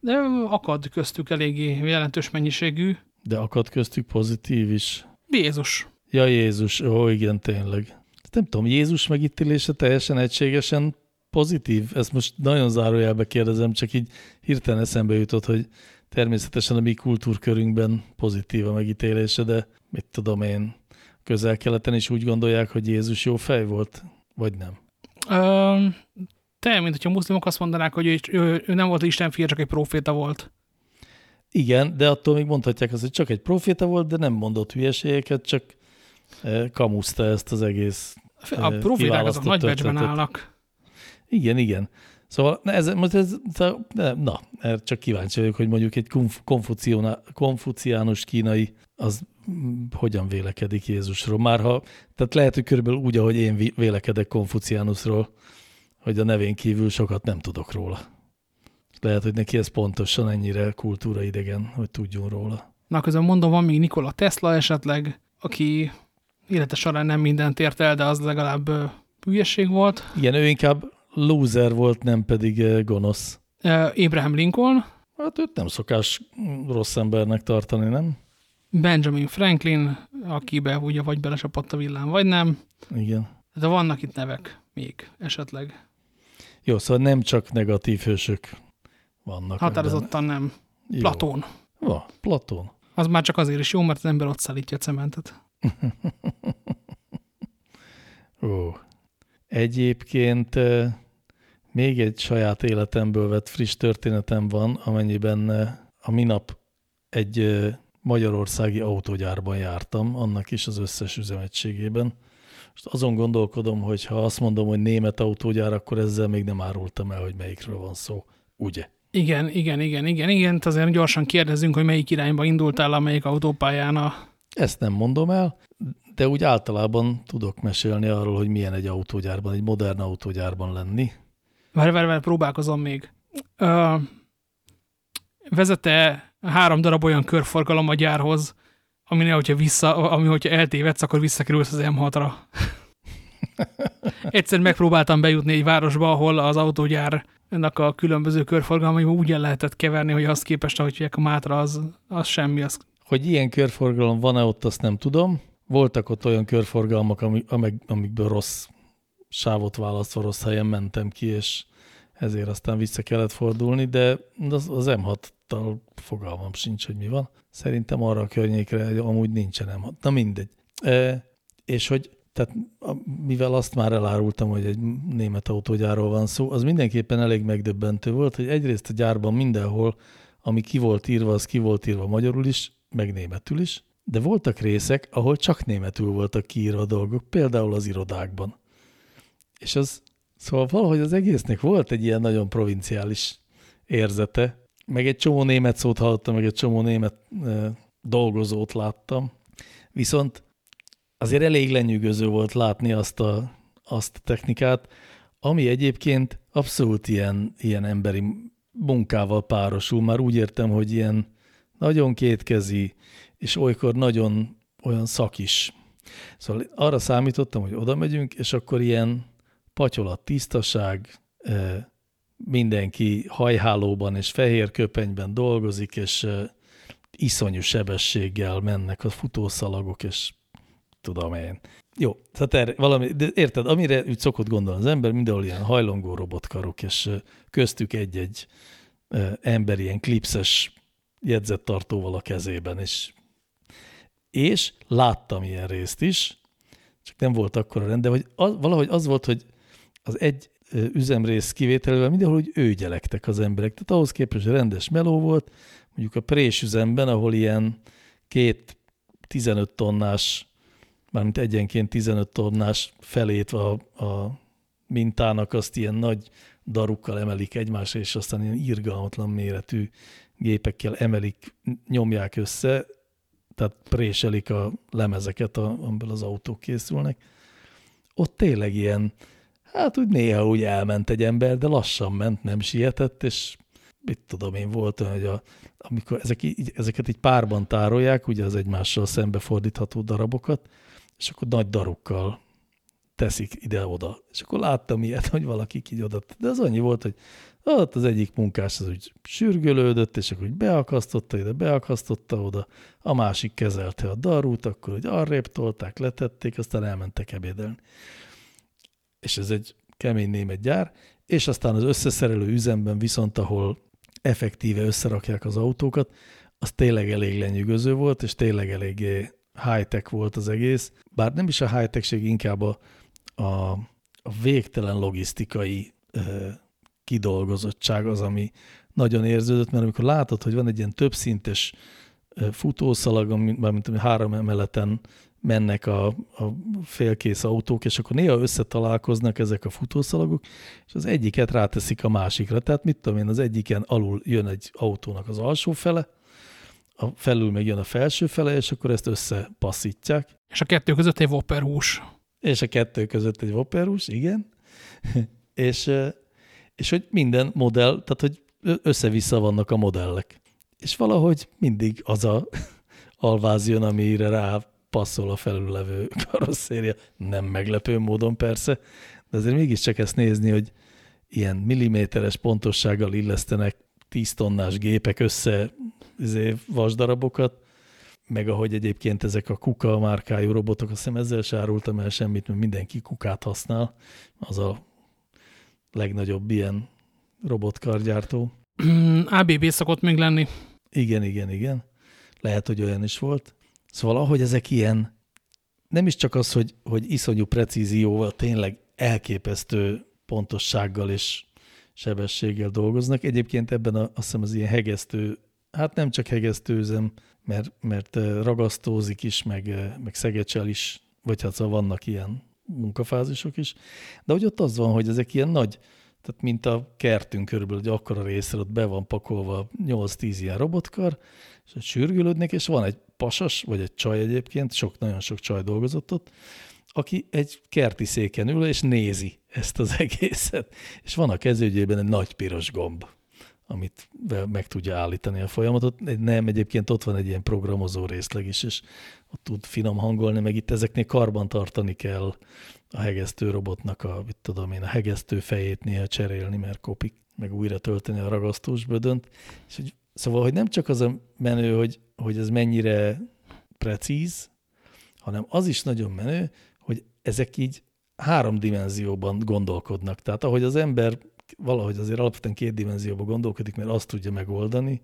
De akad köztük eléggé jelentős mennyiségű. De akad köztük pozitív is. Jézus. Ja, Jézus. Ó, igen, tényleg. Nem tudom, Jézus megítélése teljesen egységesen pozitív? Ezt most nagyon zárójelbe kérdezem, csak így hirtelen eszembe jutott, hogy természetesen a mi kultúrkörünkben pozitív a megítélése, de mit tudom én, közel-keleten is úgy gondolják, hogy Jézus jó fej volt, vagy nem? Ö, te, mint hogyha muszlimok azt mondanák, hogy ő, ő, ő nem volt Isten fia, csak egy proféta volt. Igen, de attól még mondhatják azt, hogy csak egy proféta volt, de nem mondott hülyeségeket, csak e, kamuszta ezt az egész A e, proféták azok nagy becsben állnak. Igen, igen. Szóval ez, most ez, na, csak kíváncsi vagyok, hogy mondjuk egy konfuciánus kínai az hogyan vélekedik Jézusról. Már ha, tehát lehet, hogy körülbelül úgy, ahogy én vélekedek Konfuciánusról, hogy a nevén kívül sokat nem tudok róla. Lehet, hogy neki ez pontosan ennyire kultúra idegen, hogy tudjon róla. Na, közben mondom, van még Nikola Tesla esetleg, aki élete során nem mindent ért el, de az legalább hülyeség volt. Igen, ő inkább loser volt, nem pedig gonosz. Abraham Lincoln. Hát őt nem szokás rossz embernek tartani, nem? Benjamin Franklin, akibe ugye vagy belesapott a villám, vagy nem. Igen. De vannak itt nevek még esetleg. Jó, szóval nem csak negatív hősök vannak. Határozottan ebben. nem. Jó. Platón. Va, Platón. Az már csak azért is jó, mert az ember ott szállítja a cementet. Ó. Egyébként még egy saját életemből vett friss történetem van, amennyiben a minap egy magyarországi autógyárban jártam, annak is az összes üzemegységében. Most azon gondolkodom, hogy ha azt mondom, hogy német autógyár, akkor ezzel még nem árultam el, hogy melyikről van szó. Ugye? Igen, igen, igen, igen, igen. Azért gyorsan kérdezünk, hogy melyik irányba indultál, amelyik autópályán a... Ezt nem mondom el, de úgy általában tudok mesélni arról, hogy milyen egy autógyárban, egy modern autógyárban lenni. Várj, várj, várj, próbálkozom még. Ö, vezete három darab olyan körforgalom a gyárhoz, ami hogyha, vissza, ami hogyha eltévedsz, akkor visszakerülsz az M6-ra. Egyszer megpróbáltam bejutni egy városba, ahol az autógyárnak a különböző körforgalmai úgy el lehetett keverni, hogy azt képest, ahogy a Mátra, az, az semmi. Az... Hogy ilyen körforgalom van-e ott, azt nem tudom. Voltak ott olyan körforgalmak, amik, amikből rossz sávot választva rossz helyen mentem ki, és ezért aztán vissza kellett fordulni, de az, az M6-tal fogalmam sincs, hogy mi van. Szerintem arra a környékre amúgy nincsen M6. Na mindegy. E, és hogy tehát mivel azt már elárultam, hogy egy német autógyárról van szó, az mindenképpen elég megdöbbentő volt, hogy egyrészt a gyárban mindenhol, ami ki volt írva, az ki volt írva magyarul is, meg németül is, de voltak részek, ahol csak németül voltak kiírva dolgok, például az irodákban. És az, szóval valahogy az egésznek volt egy ilyen nagyon provinciális érzete, meg egy csomó német szót hallottam, meg egy csomó német e, dolgozót láttam, viszont azért elég lenyűgöző volt látni azt a, azt a technikát, ami egyébként abszolút ilyen, ilyen emberi munkával párosul. Már úgy értem, hogy ilyen nagyon kétkezi, és olykor nagyon olyan szakis. Szóval arra számítottam, hogy oda megyünk, és akkor ilyen patyolat, tisztaság, mindenki hajhálóban és fehér köpenyben dolgozik, és iszonyú sebességgel mennek a futószalagok, és tudom én. Jó, tehát erre, valami, de érted, amire úgy szokott gondolni az ember, mindenhol ilyen hajlongó robotkarok, és köztük egy-egy ember ilyen klipszes jegyzettartóval a kezében, és, és láttam ilyen részt is, csak nem volt akkor a rend, de hogy az, valahogy az volt, hogy az egy üzemrész kivételével mindenhol úgy őgyelektek az emberek. Tehát ahhoz képest rendes meló volt, mondjuk a prés üzemben, ahol ilyen két 15 tonnás, mármint egyenként 15 tonnás felét a, a mintának azt ilyen nagy darukkal emelik egymásra, és aztán ilyen irgalmatlan méretű gépekkel emelik, nyomják össze, tehát préselik a lemezeket, amiből az autók készülnek. Ott tényleg ilyen, hát úgy néha úgy elment egy ember, de lassan ment, nem sietett, és mit tudom én, volt olyan, hogy a, amikor ezek, így, ezeket így párban tárolják, ugye az egymással szembefordítható darabokat, és akkor nagy darukkal teszik ide-oda. És akkor láttam ilyet, hogy valaki így oda. De az annyi volt, hogy ott az egyik munkás az úgy sürgölődött, és akkor úgy beakasztotta ide, beakasztotta oda, a másik kezelte a darút, akkor hogy arrébb tolták, letették, aztán elmentek ebédelni. És ez egy kemény német gyár, és aztán az összeszerelő üzemben viszont, ahol effektíve összerakják az autókat, az tényleg elég lenyűgöző volt, és tényleg eléggé high-tech volt az egész, bár nem is a high-techség, inkább a, a, a végtelen logisztikai ö, kidolgozottság az, ami nagyon érződött, mert amikor látod, hogy van egy ilyen többszintes futószalag, mármint ami három emeleten mennek a, a félkész autók, és akkor néha összetalálkoznak ezek a futószalagok, és az egyiket ráteszik a másikra. Tehát mit tudom én, az egyiken alul jön egy autónak az alsó fele, a felül meg jön a felső fele, és akkor ezt összepasszítják. És a kettő között egy hús. És a kettő között egy hús, igen. és, és hogy minden modell, tehát hogy össze-vissza vannak a modellek. És valahogy mindig az a alváz jön, amire rá passzol a felüllevő karosszéria. Nem meglepő módon persze, de azért mégiscsak ezt nézni, hogy ilyen milliméteres pontossággal illesztenek 10 tonnás gépek össze izé, vasdarabokat, meg ahogy egyébként ezek a kuka márkájú robotok, azt hiszem ezzel se árultam el semmit, mert mindenki kukát használ, az a legnagyobb ilyen robotkargyártó. ABB szokott még lenni. Igen, igen, igen. Lehet, hogy olyan is volt. Szóval ahogy ezek ilyen, nem is csak az, hogy, hogy iszonyú precízióval, tényleg elképesztő pontossággal és sebességgel dolgoznak. Egyébként ebben a, azt hiszem az ilyen hegesztő, hát nem csak hegesztőzem, mert, mert ragasztózik is, meg, meg szegecsel is, vagy hát szóval vannak ilyen munkafázisok is, de hogy ott az van, hogy ezek ilyen nagy, tehát mint a kertünk körülbelül, hogy akkora részre ott be van pakolva 8-10 ilyen robotkar, és ott sürgülődnek, és van egy pasas, vagy egy csaj egyébként, sok, nagyon sok csaj dolgozott ott, aki egy kerti széken ül, és nézi ezt az egészet. És van a kezőgyében egy nagy piros gomb, amit meg tudja állítani a folyamatot. Nem, egyébként ott van egy ilyen programozó részleg is, és ott tud finom hangolni, meg itt ezeknél karban tartani kell a hegesztő robotnak a, mit tudom én, a hegesztő fejét néha cserélni, mert kopik, meg újra tölteni a ragasztós bödönt. És hogy, szóval, hogy nem csak az a menő, hogy, hogy ez mennyire precíz, hanem az is nagyon menő, hogy ezek így három dimenzióban gondolkodnak. Tehát ahogy az ember valahogy azért alapvetően két dimenzióban gondolkodik, mert azt tudja megoldani,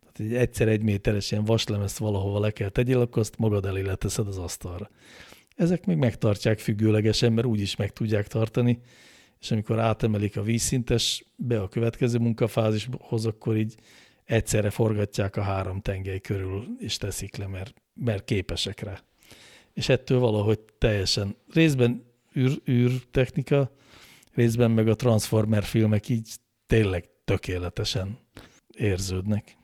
tehát egy egyszer egy méteres ilyen vaslemezt valahova le kell tegyél, akkor azt magad elé leteszed az asztalra. Ezek még megtartják függőlegesen, mert úgy is meg tudják tartani, és amikor átemelik a vízszintes be a következő munkafázishoz, akkor így egyszerre forgatják a három tengely körül, és teszik le, mert, mert képesek rá. És ettől valahogy teljesen, részben űr, űr technika, részben meg a Transformer filmek így tényleg tökéletesen érződnek.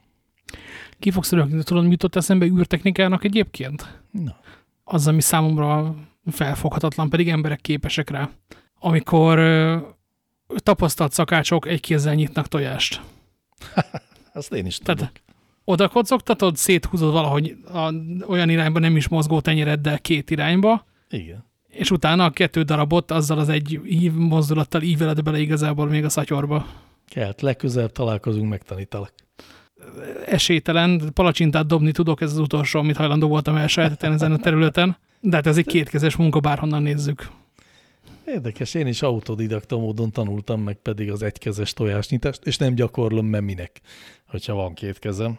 Ki fogsz rögtön, tudod, mi jutott eszembe űrtechnikának egyébként? Na. Az, ami számomra felfoghatatlan, pedig emberek képesek rá. Amikor ö, tapasztalt szakácsok egy kézzel nyitnak tojást. Azt én is tudom. Tehát oda kocogtatod, széthúzod valahogy a, olyan irányba nem is mozgó tenyereddel két irányba. Igen. És utána a kettő darabot azzal az egy ív mozdulattal íveled bele igazából még a szatyorba. Kelt, legközelebb találkozunk, megtanítalak. Esélytelen, palacsintát dobni tudok, ez az utolsó, amit hajlandó voltam elsajátítani ezen a területen. De hát ez egy kétkezes munka, bárhonnan nézzük. Érdekes, én is autodidakta módon tanultam meg pedig az egykezes tojásnyitást, és nem gyakorlom, mert minek, hogyha van két kezem.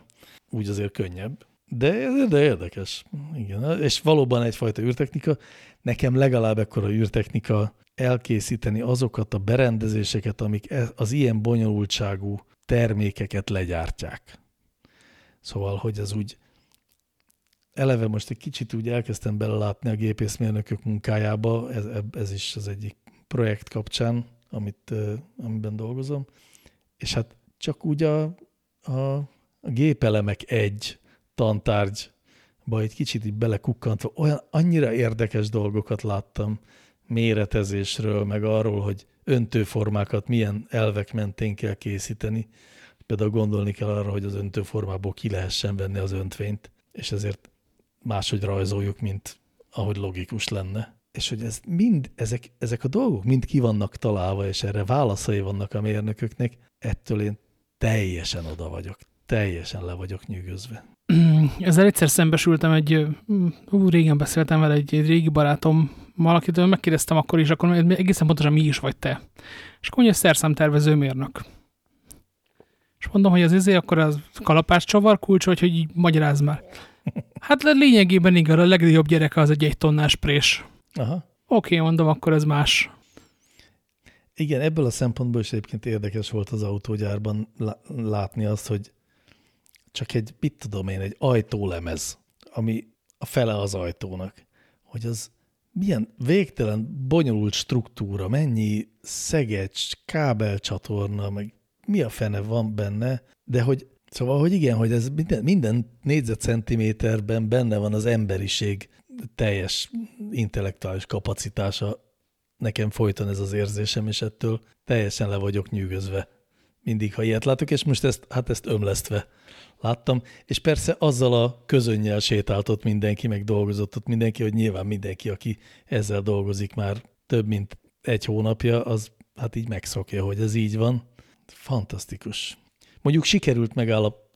Úgy azért könnyebb. De, de érdekes. Igen. És valóban egyfajta űrtechnika. Nekem legalább ekkora űrtechnika elkészíteni azokat a berendezéseket, amik e- az ilyen bonyolultságú termékeket legyártják. Szóval, hogy ez úgy eleve most egy kicsit úgy elkezdtem belelátni a gépészmérnökök munkájába, ez, ez is az egyik projekt kapcsán, amit, amiben dolgozom, és hát csak úgy a, a, a gépelemek egy tantárgyba egy kicsit így belekukkantva, olyan annyira érdekes dolgokat láttam méretezésről, meg arról, hogy öntőformákat milyen elvek mentén kell készíteni. Például gondolni kell arra, hogy az öntőformából ki lehessen venni az öntvényt, és ezért máshogy rajzoljuk, mint ahogy logikus lenne. És hogy ez mind, ezek, ezek a dolgok mind ki vannak találva, és erre válaszai vannak a mérnököknek, ettől én teljesen oda vagyok, teljesen le vagyok nyűgözve. Ezzel egyszer szembesültem egy, ú, régen beszéltem vele egy, egy régi barátom, valakitől megkérdeztem akkor is, akkor egészen pontosan mi is vagy te. És akkor mondja, szerszámtervező mérnök. És mondom, hogy az izé, akkor az kalapás csavar kulcs, vagy hogy így magyaráz már. Hát lényegében igen, a legjobb gyereke az egy egy tonnás prés. Aha. Oké, okay, mondom, akkor ez más. Igen, ebből a szempontból is egyébként érdekes volt az autógyárban látni azt, hogy csak egy, mit tudom én, egy ajtólemez, ami a fele az ajtónak, hogy az milyen végtelen bonyolult struktúra, mennyi szegecs, kábelcsatorna, meg mi a fene van benne, de hogy Szóval, hogy igen, hogy ez minden, minden négyzetcentiméterben benne van az emberiség teljes intellektuális kapacitása. Nekem folyton ez az érzésem, és ettől teljesen le vagyok nyűgözve. Mindig, ha ilyet látok, és most ezt, hát ezt ömlesztve láttam. És persze azzal a közönnyel sétáltott mindenki, meg dolgozott ott mindenki, hogy nyilván mindenki, aki ezzel dolgozik már több mint egy hónapja, az hát így megszokja, hogy ez így van. Fantasztikus. Mondjuk sikerült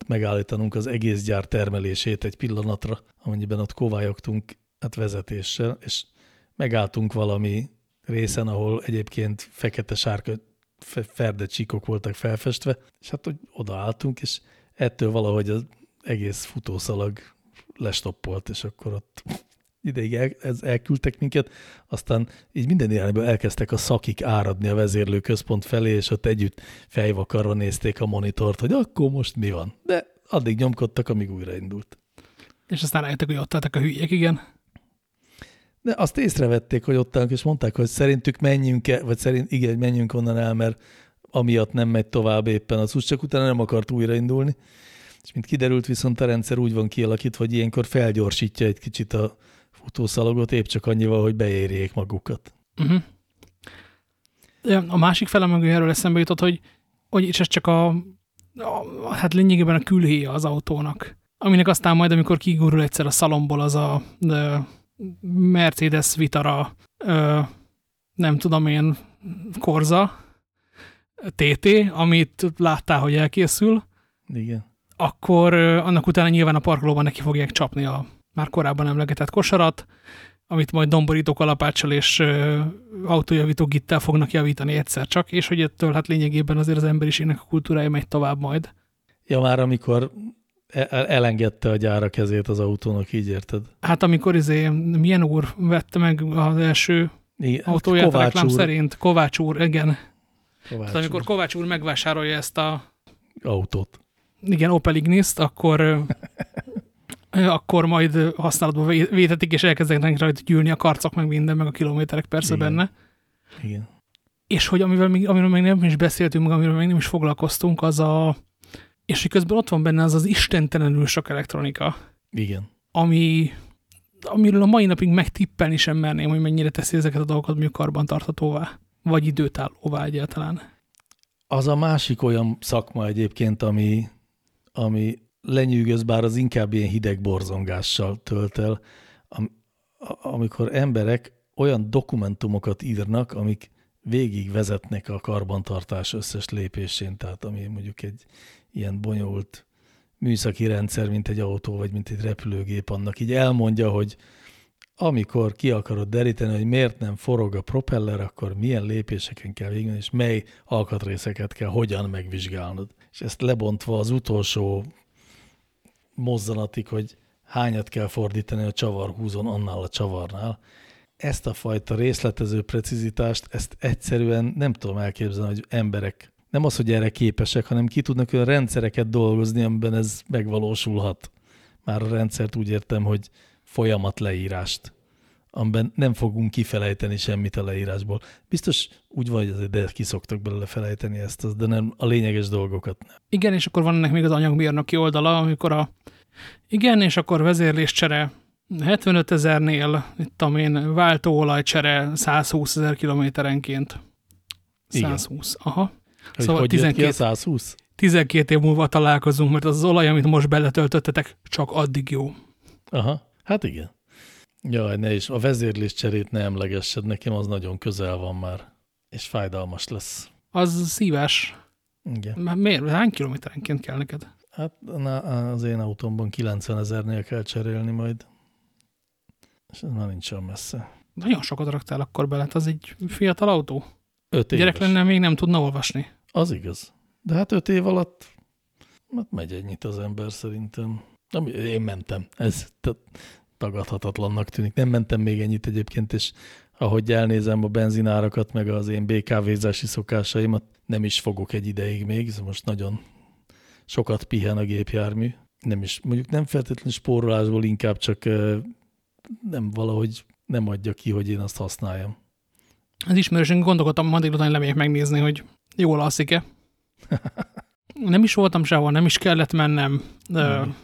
megállítanunk az egész gyár termelését egy pillanatra, amennyiben ott kovályogtunk hát vezetéssel, és megálltunk valami részen, ahol egyébként fekete-sárga ferde csíkok voltak felfestve, és hát hogy odaálltunk, és ettől valahogy az egész futószalag lestoppolt, és akkor ott ideig el, ez, elküldtek minket, aztán így minden irányba elkezdtek a szakik áradni a vezérlőközpont felé, és ott együtt fejvakarva nézték a monitort, hogy akkor most mi van. De addig nyomkodtak, amíg újraindult. És aztán rájöttek, hogy ott álltak a hülyék, igen. De azt észrevették, hogy ott állunk, és mondták, hogy szerintük menjünk -e, vagy szerint igen, menjünk onnan el, mert amiatt nem megy tovább éppen az úsz, csak utána nem akart újraindulni. És mint kiderült, viszont a rendszer úgy van kialakítva, hogy ilyenkor felgyorsítja egy kicsit a futószalagot épp csak annyival, hogy beérjék magukat. Uh -huh. A másik fele meg erről eszembe jutott, hogy, hogy és ez csak a, a hát lényegében a külhéja az autónak. Aminek aztán majd, amikor kigurul egyszer a szalomból az a de Mercedes Vitara ö, nem tudom én Korza TT, amit láttál, hogy elkészül. Igen. Akkor ö, annak utána nyilván a parkolóban neki fogják csapni a már korábban emlegetett kosarat, amit majd domborító kalapáccsal és autójavító gittel fognak javítani egyszer csak, és hogy ettől hát lényegében azért az emberiségnek a kultúrája megy tovább majd. Ja, már amikor e-, elengedte a gyára kezét az autónak, így érted? Hát amikor izé, milyen úr vette meg az első igen, hát autóját Kovács reklám úr. szerint? Kovács úr, igen. Kovács Tehát amikor úr. Kovács úr megvásárolja ezt a autót igen, Opel Igniszt, akkor akkor majd használatba vétetik, és elkezdenek rajta gyűlni a karcok, meg minden, meg a kilométerek persze Igen. benne. Igen. És hogy amivel még, amiről még nem is beszéltünk, meg amiről még nem is foglalkoztunk, az a, és hogy közben ott van benne az az istentelenül sok elektronika, Igen. ami, amiről a mai napig megtippelni sem merném, hogy mennyire teszi ezeket a dolgokat mondjuk karbantartatóvá, vagy időtállóvá egyáltalán. Az a másik olyan szakma egyébként, ami, ami lenyűgöz, bár az inkább ilyen hideg borzongással tölt el, am, amikor emberek olyan dokumentumokat írnak, amik végig vezetnek a karbantartás összes lépésén, tehát ami mondjuk egy ilyen bonyolult műszaki rendszer, mint egy autó, vagy mint egy repülőgép, annak így elmondja, hogy amikor ki akarod deríteni, hogy miért nem forog a propeller, akkor milyen lépéseken kell végigmenni, és mely alkatrészeket kell hogyan megvizsgálnod. És ezt lebontva az utolsó mozzanatig, hogy hányat kell fordítani a csavarhúzon annál a csavarnál. Ezt a fajta részletező precizitást, ezt egyszerűen nem tudom elképzelni, hogy emberek nem az, hogy erre képesek, hanem ki tudnak olyan rendszereket dolgozni, amiben ez megvalósulhat. Már a rendszert úgy értem, hogy folyamat leírást, amiben nem fogunk kifelejteni semmit a leírásból. Biztos úgy vagy, hogy de kiszoktak belőle felejteni ezt, de nem a lényeges dolgokat nem. Igen, és akkor van ennek még az anyagmérnöki oldala, amikor a igen, és akkor vezérléscsere 75 ezernél, itt tudom én, váltóolajcsere 120 ezer kilométerenként. 120, igen. aha. Hogy szóval hogy 12, 120? 12 év múlva találkozunk, mert az, az olaj, amit most beletöltöttetek, csak addig jó. Aha, hát igen. Jaj, ne is, a vezérléscserét ne emlegessed, nekem az nagyon közel van már, és fájdalmas lesz. Az szívás. Igen. Már miért? Hány kilométerenként kell neked? Hát na, az én autómban 90 ezernél kell cserélni majd. És ez már nincs olyan messze. Nagyon sokat raktál akkor bele, az egy fiatal autó. Öt éves. Gyerek lenne, még nem tudna olvasni. Az igaz. De hát öt év alatt hát megy ennyit az ember szerintem. Nem, én mentem. Ez tagadhatatlannak tűnik. Nem mentem még ennyit egyébként, és ahogy elnézem a benzinárakat, meg az én BKV-zási szokásaimat, nem is fogok egy ideig még, ez most nagyon sokat pihen a gépjármű. Nem is, mondjuk nem feltétlenül spórolásból, inkább csak nem valahogy nem adja ki, hogy én azt használjam. Az ismerősen gondolkodtam ma délután lemegyek megnézni, hogy jól alszik-e. nem is voltam sehol, nem is kellett mennem. Nem.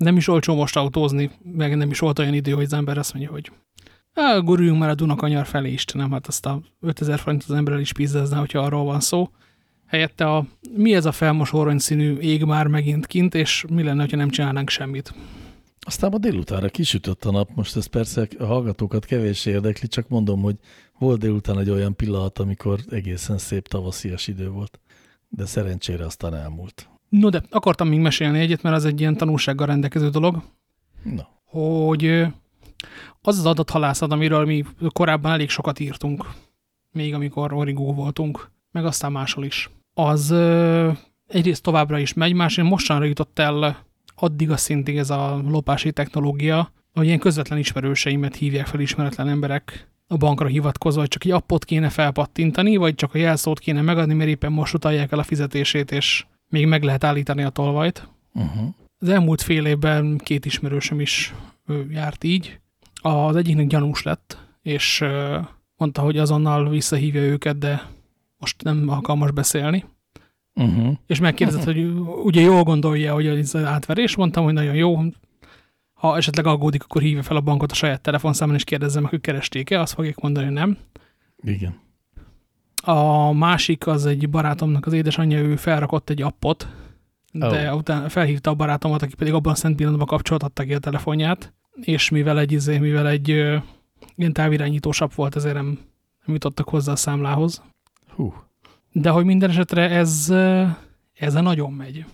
Nem is olcsó most autózni, meg nem is volt olyan idő, hogy az ember azt mondja, hogy guruljunk már a Dunakanyar felé, Istenem, hát azt a 5000 forint az emberrel is pizzezne, hogyha arról van szó. Helyette a mi ez a felmosó színű ég már megint kint, és mi lenne, ha nem csinálnánk semmit. Aztán a délutánra kisütött a nap, most ez persze a hallgatókat kevés érdekli, csak mondom, hogy volt délután egy olyan pillanat, amikor egészen szép tavaszias idő volt, de szerencsére aztán elmúlt. No de, akartam még mesélni egyet, mert az egy ilyen tanulsággal rendelkező dolog, no. hogy az az adathalászat, amiről mi korábban elég sokat írtunk, még amikor origó voltunk, meg aztán máshol is, az egyrészt továbbra is megy, másrészt mostanra jutott el addig a szintig ez a lopási technológia, hogy ilyen közvetlen ismerőseimet hívják fel ismeretlen emberek a bankra hivatkozva, hogy csak egy appot kéne felpattintani, vagy csak a jelszót kéne megadni, mert éppen most utalják el a fizetését, és még meg lehet állítani a tolvajt. Uh -huh. Az elmúlt fél évben két ismerősöm is járt így. Az egyiknek gyanús lett, és mondta, hogy azonnal visszahívja őket, de most nem alkalmas beszélni. Uh -huh. És megkérdezett, uh -huh. hogy ugye jól gondolja, hogy ez átverés. Mondtam, hogy nagyon jó. Ha esetleg aggódik, akkor hívja fel a bankot a saját telefonszámon, és kérdezze meg, hogy keresték-e. Azt fogják mondani, hogy nem. Igen. A másik az egy barátomnak az édesanyja, ő felrakott egy appot, de oh. utána felhívta a barátomat, aki pedig abban a szent pillanatban kapcsoltatta ki a telefonját, és mivel egy, izé, mivel egy ilyen távirányítós app volt, ezért nem, nem jutottak hozzá a számlához. Hú. De hogy minden esetre ez, ez a nagyon megy.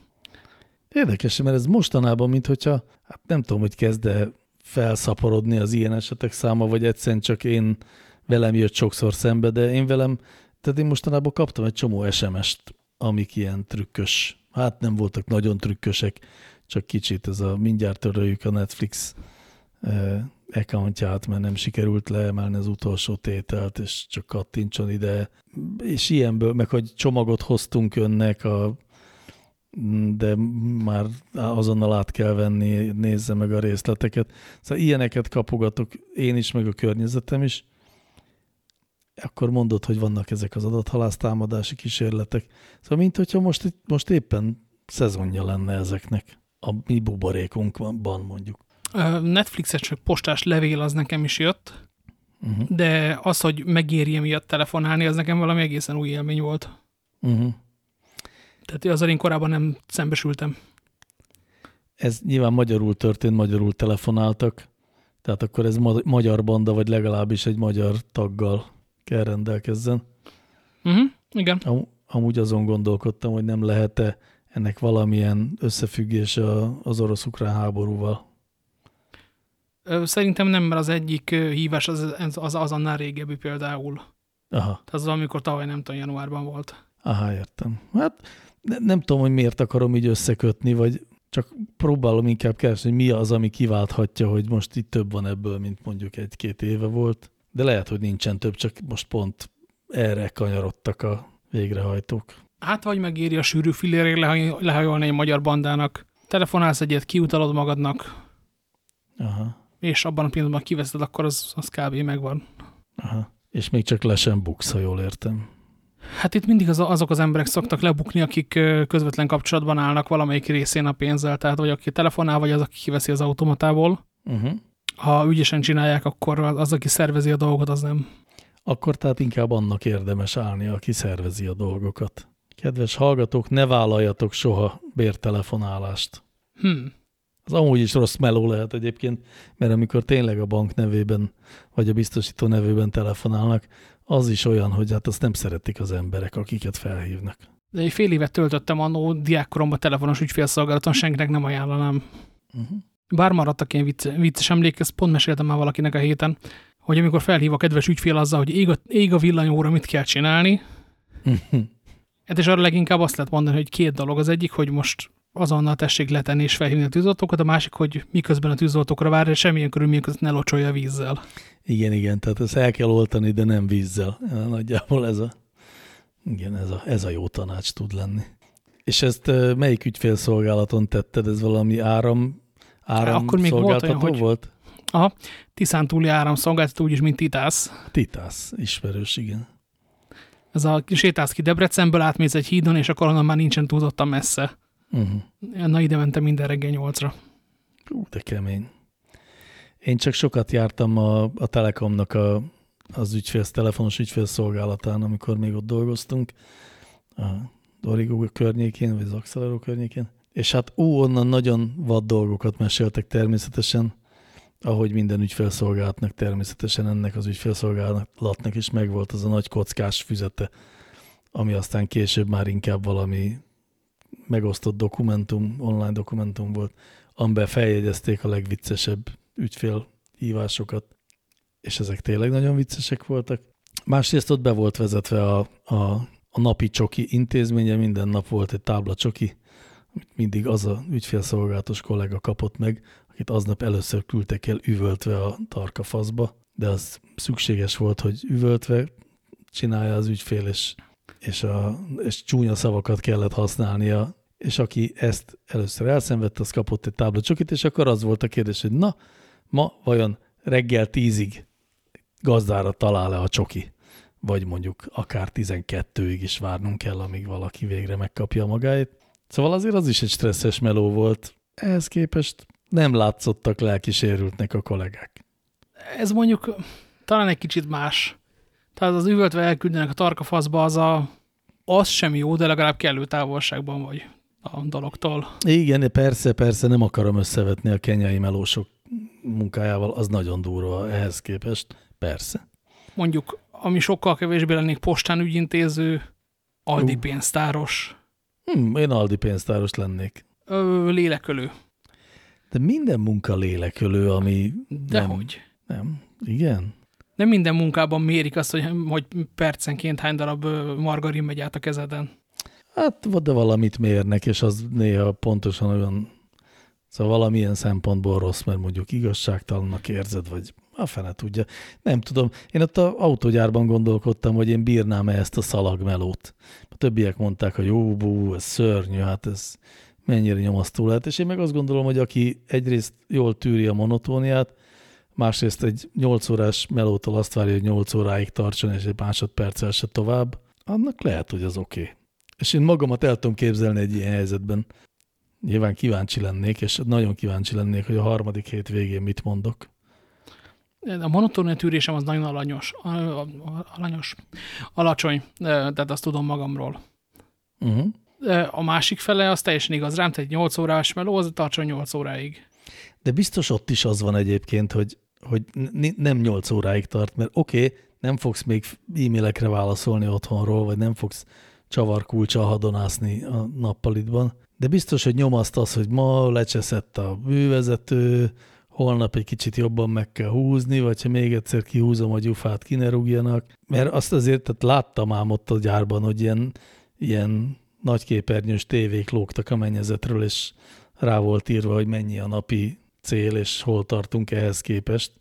Érdekes, mert ez mostanában, mint hogyha, hát nem tudom, hogy kezd-e felszaporodni az ilyen esetek száma, vagy egyszerűen csak én velem jött sokszor szembe, de én velem, tehát én mostanában kaptam egy csomó SMS-t, amik ilyen trükkös, hát nem voltak nagyon trükkösek, csak kicsit ez a mindjárt töröljük a Netflix accountját, mert nem sikerült leemelni az utolsó tételt, és csak kattintson ide. És ilyenből, meg hogy csomagot hoztunk önnek a de már azonnal át kell venni, nézze meg a részleteket. Szóval ilyeneket kapogatok én is, meg a környezetem is. Akkor mondod, hogy vannak ezek az adathalásztámadási kísérletek. Szóval mint hogyha most, most éppen szezonja lenne ezeknek a mi buborékunkban mondjuk. Netflixes csak postás levél az nekem is jött, uh -huh. de az, hogy megéri miatt telefonálni, az nekem valami egészen új élmény volt. Uh -huh. Tehát azzal én korábban nem szembesültem. Ez nyilván magyarul történt, magyarul telefonáltak, tehát akkor ez ma magyar banda, vagy legalábbis egy magyar taggal kell rendelkezzen. Uh -huh. Igen. Am amúgy azon gondolkodtam, hogy nem lehet-e ennek valamilyen összefüggés az orosz-ukrán háborúval. Szerintem nem, mert az egyik hívás az, az, az annál régebbi például. Aha. Tehát az, amikor tavaly nem tudom, januárban volt. Aha, értem. Hát ne, nem tudom, hogy miért akarom így összekötni, vagy csak próbálom inkább keresni, hogy mi az, ami kiválthatja, hogy most itt több van ebből, mint mondjuk egy-két éve volt. De lehet, hogy nincsen több, csak most pont erre kanyarodtak a végrehajtók. Hát vagy megéri a sűrű fillérre lehajolni egy magyar bandának. Telefonálsz egyet, kiutalod magadnak, Aha. és abban a pillanatban kiveszed, akkor az, az kb. megvan. Aha. És még csak le sem buksz, ha jól értem. Hát itt mindig az, azok az emberek szoktak lebukni, akik közvetlen kapcsolatban állnak valamelyik részén a pénzzel, tehát vagy aki telefonál, vagy az, aki kiveszi az automatából. Uh -huh. Ha ügyesen csinálják, akkor az, aki szervezi a dolgot, az nem. Akkor tehát inkább annak érdemes állni, aki szervezi a dolgokat. Kedves hallgatók, ne vállaljatok soha bértelefonálást. Hmm. Az amúgy is rossz meló lehet egyébként, mert amikor tényleg a bank nevében, vagy a biztosító nevében telefonálnak, az is olyan, hogy hát azt nem szeretik az emberek, akiket felhívnak. De egy fél évet töltöttem annó diákkoromban telefonos ügyfélszolgálaton, senkinek nem ajánlanám. Uh mhm. -huh. Bár maradtak ilyen vicc, vicces emlék, ezt pont meséltem már valakinek a héten, hogy amikor felhív a kedves ügyfél azzal, hogy ég a, ég a villanyóra, mit kell csinálni. Hát és arra leginkább azt lehet mondani, hogy két dolog. Az egyik, hogy most azonnal tessék letenni és felhívni a tűzoltókat, a másik, hogy miközben a tűzoltókra vár, és semmilyen körülmények között ne locsolja vízzel. Igen, igen, tehát ezt el kell oltani, de nem vízzel. Nagyjából ez a, igen, ez a, ez a jó tanács tud lenni. És ezt melyik ügyfélszolgálaton tetted? Ez valami áram, áram Akkor még volt olyan, volt? Aha, Tiszán túli áramszolgáltató, úgyis, mint Titász. Titász, ismerős, igen. Ez a sétálsz ki Debrecenből, átmész egy hídon, és akkor onnan már nincsen túlzottan messze. Uh -huh. Na ide mentem minden reggel nyolcra. Ú, de kemény. Én csak sokat jártam a, a Telekomnak a, az ügyfél, telefonos ügyfélszolgálatán, amikor még ott dolgoztunk, a Dorigo környékén, vagy az Accelero környékén. És hát ú, onnan nagyon vad dolgokat meséltek természetesen, ahogy minden ügyfélszolgálatnak természetesen ennek az ügyfélszolgálatnak is megvolt az a nagy kockás füzete, ami aztán később már inkább valami megosztott dokumentum, online dokumentum volt, amiben feljegyezték a legviccesebb ügyfélhívásokat, és ezek tényleg nagyon viccesek voltak. Másrészt ott be volt vezetve a, a, a napi csoki intézménye, minden nap volt egy tábla csoki, mindig az a ügyfélszolgálatos kollega kapott meg, akit aznap először küldtek el üvöltve a tarka faszba, de az szükséges volt, hogy üvöltve csinálja az ügyfél, és, és, a, és csúnya szavakat kellett használnia, és aki ezt először elszenvedte, az kapott egy táblacsokit, és akkor az volt a kérdés, hogy na, ma vajon reggel tízig gazdára talál-e a csoki? Vagy mondjuk akár 12-ig is várnunk kell, amíg valaki végre megkapja magáit. Szóval azért az is egy stresszes meló volt. Ehhez képest nem látszottak lelkisérültnek a kollégák. Ez mondjuk talán egy kicsit más. Tehát az üvöltve elküldenek a tarkafaszba, az, a, az sem jó, de legalább kellő távolságban vagy a dologtól. Igen, persze, persze, nem akarom összevetni a kenyai melósok munkájával, az nagyon durva ehhez képest, persze. Mondjuk, ami sokkal kevésbé lennék postán ügyintéző, Aldi uh. pénztáros. Hmm, én Aldi pénztáros lennék. Ö, lélekölő. De minden munka lélekölő, ami Dehogy. Nem, nem. Igen? Nem minden munkában mérik azt, hogy, hogy percenként hány darab margarin megy át a kezeden. Hát, de valamit mérnek, és az néha pontosan olyan, szóval valamilyen szempontból rossz, mert mondjuk igazságtalannak érzed, vagy A fene tudja. Nem tudom. Én ott a autógyárban gondolkodtam, hogy én bírnám-e ezt a szalagmelót. A többiek mondták, hogy jó, bú, ez szörnyű, hát ez mennyire nyomasztó lehet. És én meg azt gondolom, hogy aki egyrészt jól tűri a monotóniát, másrészt egy 8 órás melótól azt várja, hogy 8 óráig tartson, és egy másodperccel se tovább, annak lehet, hogy az oké. Okay. És én magamat el tudom képzelni egy ilyen helyzetben. Nyilván kíváncsi lennék, és nagyon kíváncsi lennék, hogy a harmadik hét végén mit mondok. A monotónia tűrésem az nagyon alanyos, alanyos, alacsony, tehát azt tudom magamról. Uh -huh. A másik fele az teljesen igaz rám, tehát egy 8 órás meló, az tartson 8 óráig. De biztos ott is az van egyébként, hogy, hogy nem 8 óráig tart, mert oké, okay, nem fogsz még e-mailekre válaszolni otthonról, vagy nem fogsz csavarkulcsal hadonászni a nappalitban, de biztos, hogy nyomaszt az, hogy ma lecseszett a művezető, holnap egy kicsit jobban meg kell húzni, vagy ha még egyszer kihúzom a gyufát, ki ne rúgjanak. Mert azt azért tehát láttam ám ott a gyárban, hogy ilyen, ilyen nagyképernyős tévék lógtak a mennyezetről, és rá volt írva, hogy mennyi a napi cél, és hol tartunk ehhez képest.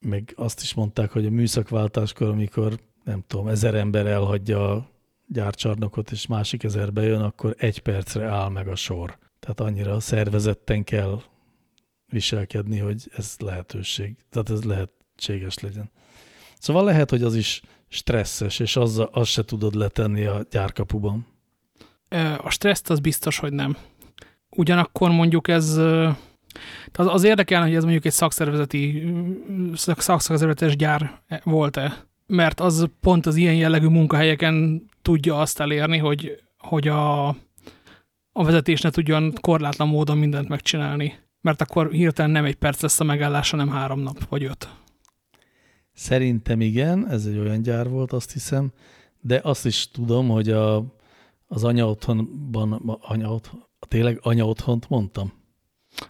Meg azt is mondták, hogy a műszakváltáskor, amikor nem tudom, ezer ember elhagyja a gyárcsarnokot, és másik ezer bejön, akkor egy percre áll meg a sor. Tehát annyira szervezetten kell viselkedni, hogy ez lehetőség, tehát ez lehetséges legyen. Szóval lehet, hogy az is stresszes, és az, az se tudod letenni a gyárkapuban. A stresszt az biztos, hogy nem. Ugyanakkor mondjuk ez, az, az érdekel, hogy ez mondjuk egy szakszervezeti, szakszervezetes gyár volt-e, mert az pont az ilyen jellegű munkahelyeken tudja azt elérni, hogy, hogy a, a vezetés ne tudjon korlátlan módon mindent megcsinálni mert akkor hirtelen nem egy perc lesz a megállás, hanem három nap vagy öt. Szerintem igen, ez egy olyan gyár volt, azt hiszem, de azt is tudom, hogy a, az anya otthonban, anya otthon, tényleg anya otthont mondtam?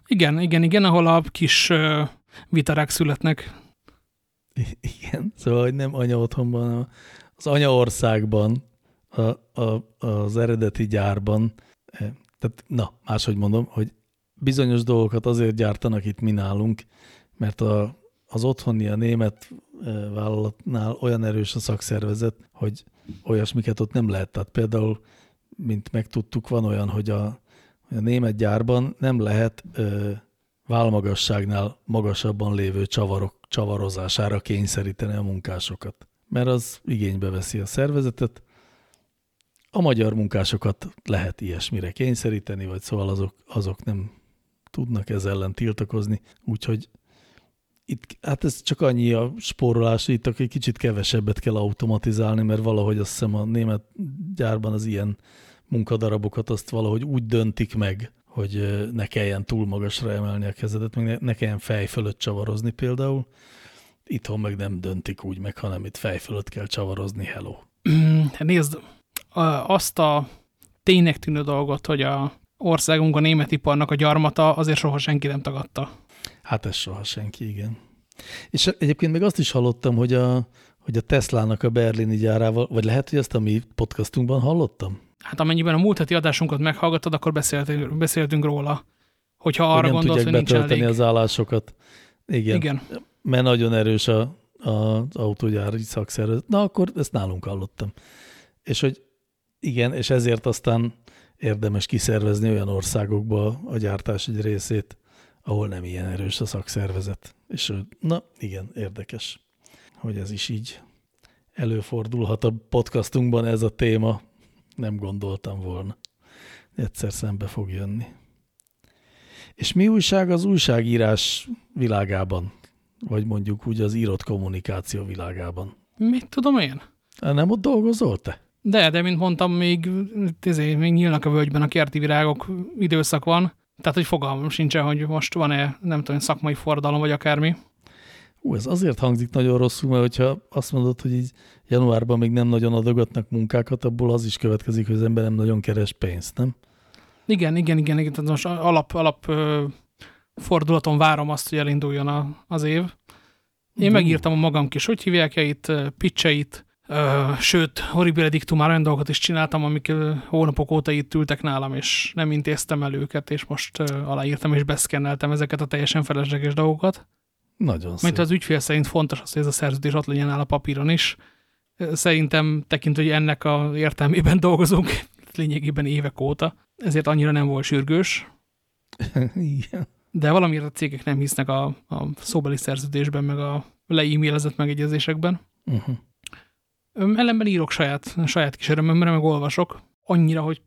Igen, igen, igen, ahol a kis uh, vitarák születnek. Igen, szóval hogy nem anya otthonban, az anya országban, a, a, az eredeti gyárban, eh, tehát na, máshogy mondom, hogy bizonyos dolgokat azért gyártanak itt mi nálunk, mert a, az otthoni, a német vállalatnál olyan erős a szakszervezet, hogy olyasmiket ott nem lehet. Tehát például, mint megtudtuk, van olyan, hogy a, a német gyárban nem lehet ö, válmagasságnál magasabban lévő csavarok csavarozására kényszeríteni a munkásokat, mert az igénybe veszi a szervezetet. A magyar munkásokat lehet ilyesmire kényszeríteni, vagy szóval azok, azok nem tudnak ez ellen tiltakozni, úgyhogy itt, hát ez csak annyi a spórolás, itt egy kicsit kevesebbet kell automatizálni, mert valahogy azt hiszem a német gyárban az ilyen munkadarabokat azt valahogy úgy döntik meg, hogy ne kelljen túl magasra emelni a kezedet, meg ne, ne kelljen fej fölött csavarozni például. Itthon meg nem döntik úgy meg, hanem itt fej fölött kell csavarozni, hello. Nézd, azt a tényleg tűnő dolgot, hogy a országunk a német iparnak a gyarmata, azért soha senki nem tagadta. Hát ez soha senki, igen. És egyébként még azt is hallottam, hogy a, hogy a Teslának a berlini gyárával, vagy lehet, hogy ezt a mi podcastunkban hallottam? Hát amennyiben a múlt heti adásunkat meghallgatod, akkor beszéltünk, beszéltünk róla. Hogyha arra gondolsz, hogy nincs elég. az állásokat. Igen. Igen. Mert nagyon erős a, a, az autógyári szakszervezet. Na, akkor ezt nálunk hallottam. És hogy igen, és ezért aztán érdemes kiszervezni olyan országokba a gyártás egy részét, ahol nem ilyen erős a szakszervezet. És na, igen, érdekes, hogy ez is így előfordulhat a podcastunkban ez a téma. Nem gondoltam volna. Egyszer szembe fog jönni. És mi újság az újságírás világában? Vagy mondjuk úgy az írott kommunikáció világában? Mit tudom én? Nem ott dolgozol te? De, de mint mondtam, még, tizé, még nyílnak a völgyben a kerti virágok, időszak van, tehát hogy fogalmam sincsen, hogy most van-e, nem tudom, szakmai forradalom, vagy akármi. Ú, ez azért hangzik nagyon rosszul, mert hogyha azt mondod, hogy így januárban még nem nagyon adogatnak munkákat, abból az is következik, hogy az ember nem nagyon keres pénzt, nem? Igen, igen, igen, igen. Tehát most alap, alap fordulaton várom azt, hogy elinduljon a, az év. Én megírtam a magam kis, hogy hívják -e itt, pitcheit, sőt, horribile diktumára olyan dolgokat is csináltam, amik hónapok óta itt ültek nálam, és nem intéztem el őket, és most aláírtam és beszkenneltem ezeket a teljesen felesleges dolgokat. Nagyon szép. Mint az ügyfél szerint fontos az, hogy ez a szerződés ott legyen áll a papíron is. Szerintem tekintve, hogy ennek a értelmében dolgozunk lényegében évek óta, ezért annyira nem volt sürgős. Igen. De valamiért a cégek nem hisznek a, a szóbeli szerződésben, meg a le-e-mailezett megegyezésekben. Uh -huh. Ellenben írok saját, saját kis örömömre, meg olvasok. Annyira, hogy,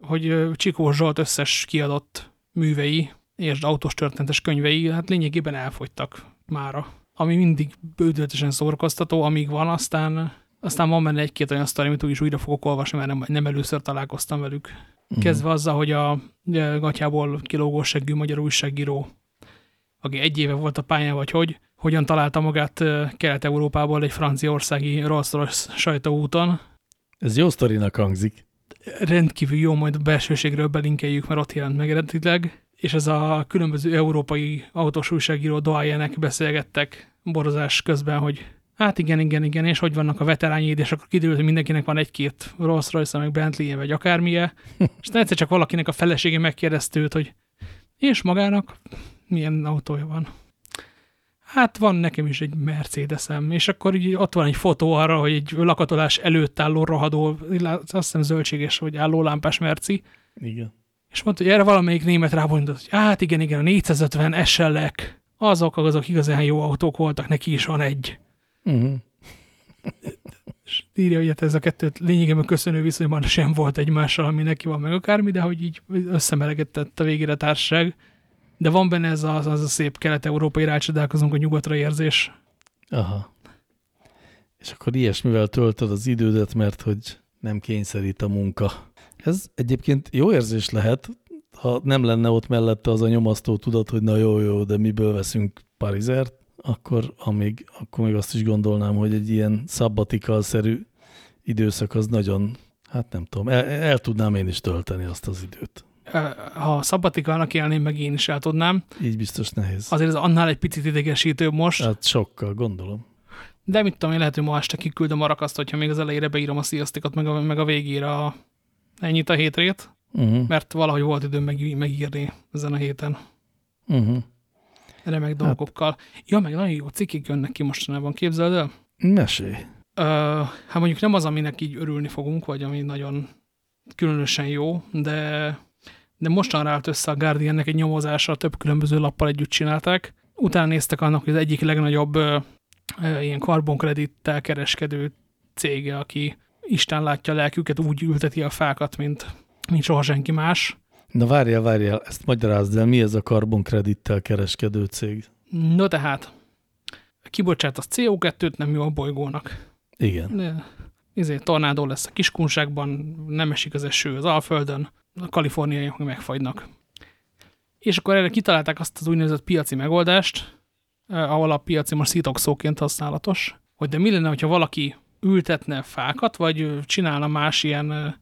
hogy Csikó Zsolt összes kiadott művei, és autós történetes könyvei, hát lényegében elfogytak mára. Ami mindig bődöltesen szórakoztató, amíg van, aztán, aztán van benne egy-két olyan sztori, amit úgyis újra fogok olvasni, mert nem, nem először találkoztam velük. -huh. Kezdve azzal, hogy a, a gatyából kilógó seggű magyar újságíró, aki egy éve volt a pályán, vagy hogy, hogyan találta magát Kelet-Európából egy franciaországi Rolls-Royce sajtóúton. Ez jó sztorinak hangzik. Rendkívül jó, majd belsőségről belinkeljük, mert ott jelent meg eredetileg. És ez a különböző európai autós újságíró doájának beszélgettek borozás közben, hogy hát igen, igen, igen, és hogy vannak a veterányid, és akkor kiderült, hogy mindenkinek van egy-két Rolls-Royce, meg bentley vagy akármilyen. és egyszer csak valakinek a felesége megkérdezte őt, hogy és magának milyen autója van hát van nekem is egy Mercedesem, és akkor így ott van egy fotó arra, hogy egy lakatolás előtt álló rohadó, azt hiszem zöldséges, vagy álló lámpás merci. Igen. És mondta, hogy erre valamelyik német rábondott, hogy hát igen, igen, a 450 SL-ek, azok, azok igazán jó autók voltak, neki is van egy. Uh -huh. És írja, hogy hát ez a kettőt lényegében köszönő viszonyban sem volt egymással, ami neki van meg akármi, de hogy így összemelegetett a végére a társaság de van benne ez az, az a szép kelet-európai rácsodálkozunk a nyugatra érzés. Aha. És akkor ilyesmivel töltöd az idődet, mert hogy nem kényszerít a munka. Ez egyébként jó érzés lehet, ha nem lenne ott mellette az a nyomasztó tudat, hogy na jó, jó, de miből veszünk parizert, akkor, amíg, akkor még azt is gondolnám, hogy egy ilyen szabbatikal-szerű időszak az nagyon, hát nem tudom, el, el tudnám én is tölteni azt az időt ha szabatikának élném, meg én is el tudnám. Így biztos nehéz. Azért ez annál egy picit idegesítőbb most. Hát sokkal, gondolom. De mit tudom én, lehet, hogy ma este kiküldöm a rakaszt, hogyha még az elejére beírom a sziasztikot, meg a, meg a végére a, ennyit a hétrét, uh mhm. -huh. mert valahogy volt időm meg, megírni ezen a héten. Uh mhm. -huh. Remek dolgokkal. Hát. Ja, meg nagyon jó cikkik jönnek ki mostanában, képzeld el? Mesélj. Uh, hát mondjuk nem az, aminek így örülni fogunk, vagy ami nagyon különösen jó, de de mostanra állt össze a Guardiannek egy nyomozása, több különböző lappal együtt csinálták. Utána néztek annak, hogy az egyik legnagyobb ö, ö, ilyen karbonkredittel kereskedő cége, aki Isten látja a lelküket, úgy ülteti a fákat, mint, mint soha senki más. Na várjál, várjál, ezt magyarázd el, mi ez a karbonkredittel kereskedő cég? No tehát, kibocsát az CO2-t, nem jó a bolygónak. Igen. De, ezért tornádó lesz a kiskunságban, nem esik az eső az Alföldön, a kaliforniaiak megfagynak. És akkor erre kitalálták azt az úgynevezett piaci megoldást, eh, ahol a piaci most szitokszóként használatos, hogy de mi lenne, hogyha valaki ültetne fákat, vagy csinálna más ilyen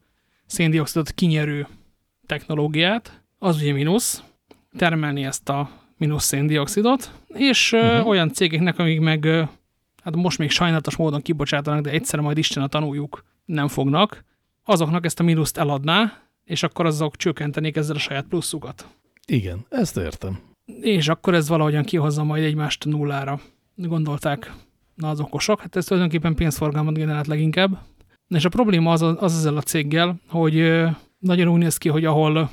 széndiokszidot kinyerő technológiát, az ugye mínusz, termelni ezt a mínusz széndiokszidot, és uh eh, -huh. Mhm. olyan cégeknek, amik meg hát most még sajnálatos módon kibocsátanak, de egyszer majd Isten a tanuljuk, nem fognak, azoknak ezt a mínuszt eladná, és akkor azok csökkentenék ezzel a saját pluszukat. Igen, ezt értem. És akkor ez valahogyan kihozza majd egymást nullára. Gondolták na az okosok, hát ez tulajdonképpen pénzforgalmat generált leginkább. És a probléma az, az ezzel a céggel, hogy nagyon úgy néz ki, hogy ahol,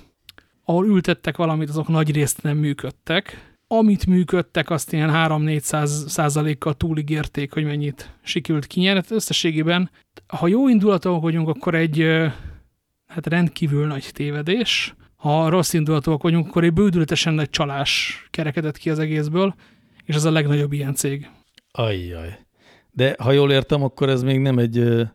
ahol ültettek valamit, azok nagy részt nem működtek. Amit működtek, azt ilyen 3-400 százalékkal túligérték, hogy mennyit sikült kinyerni. Hát összességében, ha jó indulatok vagyunk, akkor egy hát rendkívül nagy tévedés. Ha rossz indulatúak vagyunk, akkor egy bődületesen nagy csalás kerekedett ki az egészből, és ez a legnagyobb ilyen cég. Ajjaj. De ha jól értem, akkor ez még nem egy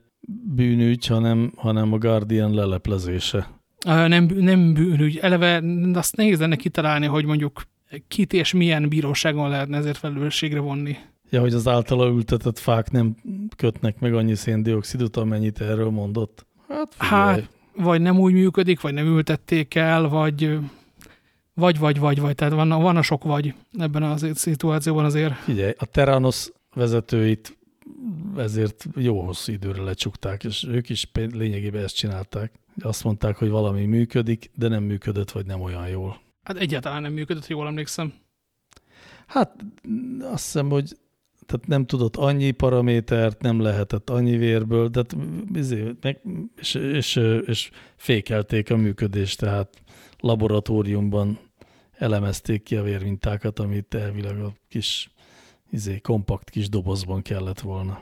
bűnügy, hanem, hanem a Guardian leleplezése. Nem, nem bűnügy. Eleve azt nehéz lenne kitalálni, hogy mondjuk kit és milyen bíróságon lehetne ezért felelősségre vonni. Ja, hogy az általa ültetett fák nem kötnek meg annyi széndiokszidot, amennyit erről mondott. Hát, figyelj. hát vagy nem úgy működik, vagy nem ültették el, vagy vagy, vagy, vagy, vagy. Tehát van, van a sok vagy ebben a szituációban azért. Figyelj, a Terranos vezetőit ezért jó hosszú időre lecsukták, és ők is lényegében ezt csinálták. Azt mondták, hogy valami működik, de nem működött, vagy nem olyan jól. Hát egyáltalán nem működött, jól emlékszem. Hát azt hiszem, hogy tehát nem tudott annyi paramétert, nem lehetett annyi vérből, de izé, meg, és, és, és fékelték a működést, tehát laboratóriumban elemezték ki a vérmintákat, amit elvileg a kis izé, kompakt kis dobozban kellett volna.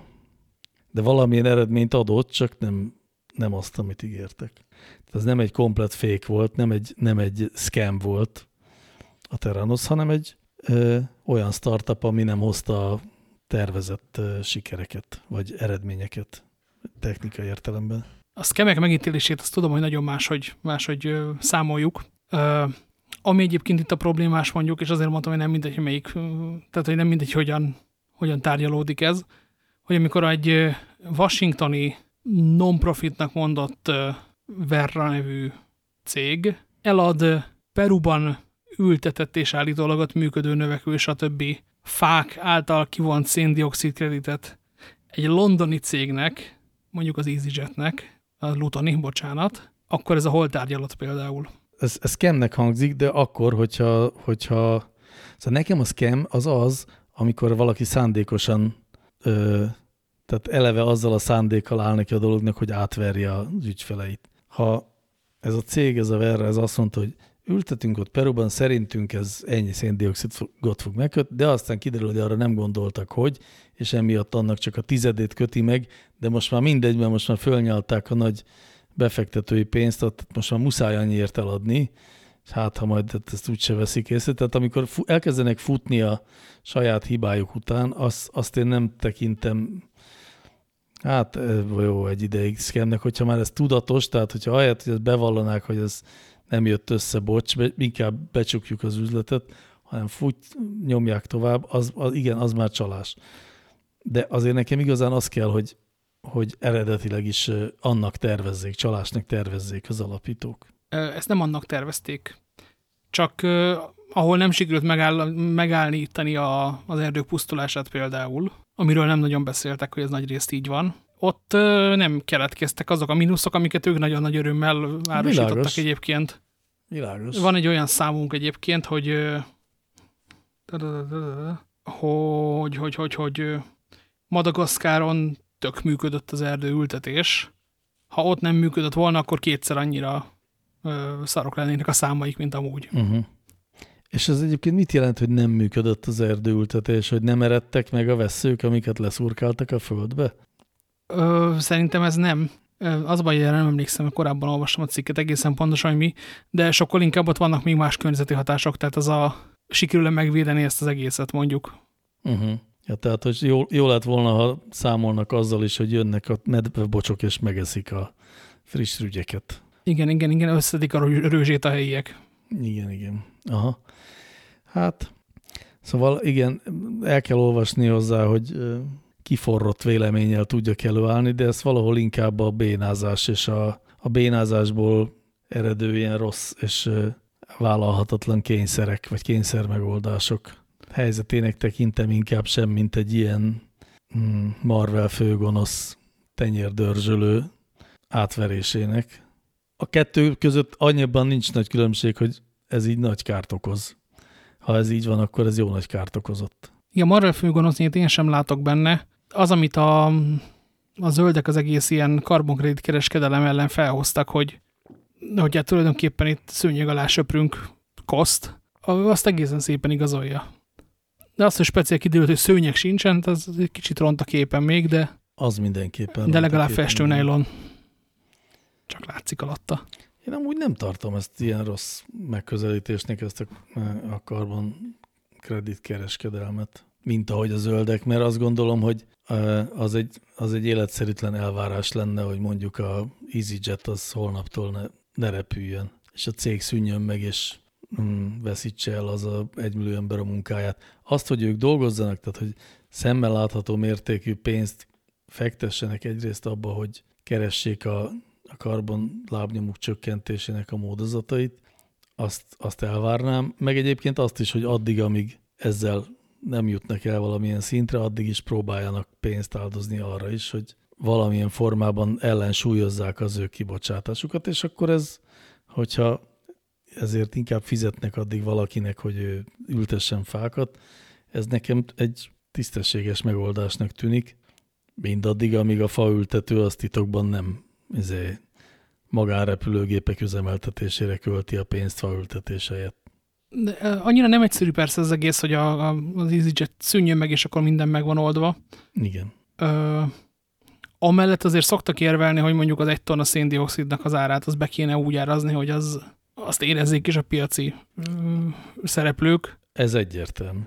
De valamilyen eredményt adott, csak nem, nem azt, amit ígértek. Tehát ez nem egy komplet fék volt, nem egy, nem egy scam volt a Terranos, hanem egy ö, olyan startup, ami nem hozta tervezett sikereket, vagy eredményeket technikai értelemben. A skemek megítélését azt tudom, hogy nagyon máshogy, máshogy számoljuk. Ami egyébként itt a problémás mondjuk, és azért mondtam, hogy nem mindegy, hogy melyik, tehát hogy nem mindegy, hogyan, hogyan tárgyalódik ez, hogy amikor egy washingtoni non-profitnak mondott Verra nevű cég elad Peruban ültetett és állítólagot működő növekvő, stb. Fák által kivont széndiokszid kreditet egy londoni cégnek, mondjuk az EasyJetnek, a Lutoni, bocsánat, akkor ez a hol tárgyalat például ez, ez scamnek hangzik, de akkor, hogyha, hogyha szóval nekem a scam az az, amikor valaki szándékosan, ö, tehát eleve azzal a szándékkal áll neki a dolognak, hogy átverje az ügyfeleit. Ha ez a cég, ez a Verra, ez azt mondta, hogy ültetünk ott Peruban, szerintünk ez ennyi széndiokszidot fog megkötni, de aztán kiderül, hogy arra nem gondoltak, hogy, és emiatt annak csak a tizedét köti meg, de most már mindegy, mert most már fölnyalták a nagy befektetői pénzt, ott most már muszáj annyiért eladni, hát ha majd ezt úgyse veszik észre. Tehát amikor elkezdenek futni a saját hibájuk után, azt, azt én nem tekintem hát jó, egy ideig szkemnek, hogyha már ez tudatos, tehát hogyha ahelyett, hogy ezt bevallanák, hogy ez nem jött össze, bocs, inkább becsukjuk az üzletet, hanem fut, nyomják tovább, az, az, igen, az már csalás. De azért nekem igazán az kell, hogy hogy eredetileg is annak tervezzék, csalásnak tervezzék az alapítók. Ezt nem annak tervezték. Csak ahol nem sikerült megáll, megállítani a, az erdők pusztulását például, amiről nem nagyon beszéltek, hogy ez nagy részt így van, ott nem keletkeztek azok a mínuszok, amiket ők nagyon nagy örömmel árusítottak Világos. egyébként. Világos. Van egy olyan számunk egyébként, hogy hogy, hogy, hogy, hogy Madagaszkáron tök működött az erdőültetés. Ha ott nem működött volna, akkor kétszer annyira szarok lennének a számaik, mint amúgy. Uh -huh. És ez egyébként mit jelent, hogy nem működött az erdőültetés, hogy nem eredtek meg a veszők, amiket leszurkáltak a földbe? Ö, szerintem ez nem. Az baj, hogy nem emlékszem, hogy korábban olvastam a cikket egészen pontosan, hogy mi, de sokkal inkább ott vannak még más környezeti hatások, tehát az a sikerül -e megvédeni ezt az egészet mondjuk. Uh -huh. Ja, tehát, hogy jó, jó lett volna, ha számolnak azzal is, hogy jönnek a medvebocsok és megeszik a friss rügyeket. Igen, igen, igen, összedik a rőzsét a helyiek. Igen, igen. Aha. Hát, szóval igen, el kell olvasni hozzá, hogy kiforrott véleménnyel tudjak előállni, de ez valahol inkább a bénázás és a, a bénázásból eredő ilyen rossz és vállalhatatlan kényszerek, vagy kényszermegoldások helyzetének tekintem inkább sem, mint egy ilyen mm, Marvel főgonosz tenyérdörzsölő átverésének. A kettő között annyiban nincs nagy különbség, hogy ez így nagy kárt okoz. Ha ez így van, akkor ez jó nagy kárt okozott. Igen, Marvel főgonosznyét én sem látok benne. Az, amit a, a zöldek az egész ilyen karbonkredit kereskedelem ellen felhoztak, hogy, hogy hát tulajdonképpen itt szőnyeg alá söprünk koszt, azt egészen szépen igazolja. De azt, hogy speciál kiderült, hogy szőnyeg sincsen, az egy kicsit ront a képen még, de... Az mindenképpen. De legalább festőnejlon. Csak látszik alatta. Én amúgy nem tartom ezt ilyen rossz megközelítésnek, ezt a, a karbon kredit kereskedelmet, mint ahogy a zöldek, mert azt gondolom, hogy az egy, az egy életszerűtlen elvárás lenne, hogy mondjuk a EasyJet az holnaptól ne, ne repüljön, és a cég szűnjön meg, és mm, veszítse el az a egymillió ember a munkáját. Azt, hogy ők dolgozzanak, tehát hogy szemmel látható mértékű pénzt fektessenek egyrészt abba, hogy keressék a, a karbon lábnyomuk csökkentésének a módozatait, azt, azt elvárnám, meg egyébként azt is, hogy addig, amíg ezzel nem jutnak el valamilyen szintre, addig is próbáljanak pénzt áldozni arra is, hogy valamilyen formában ellensúlyozzák az ő kibocsátásukat, és akkor ez, hogyha ezért inkább fizetnek addig valakinek, hogy ő ültessen fákat, Ez nekem egy tisztességes megoldásnak tűnik, mindaddig, amíg a faültető az titokban nem izé, magánrepülőgépek üzemeltetésére költi a pénzt faültetés helyett. De annyira nem egyszerű persze az egész, hogy a, a, az EasyJet szűnjön meg, és akkor minden meg van oldva. Igen. Ö, amellett azért szoktak érvelni, hogy mondjuk az egy tonna széndiokszidnak az árát az be kéne úgy árazni, hogy az, azt érezzék is a piaci ö, szereplők. Ez egyértelmű.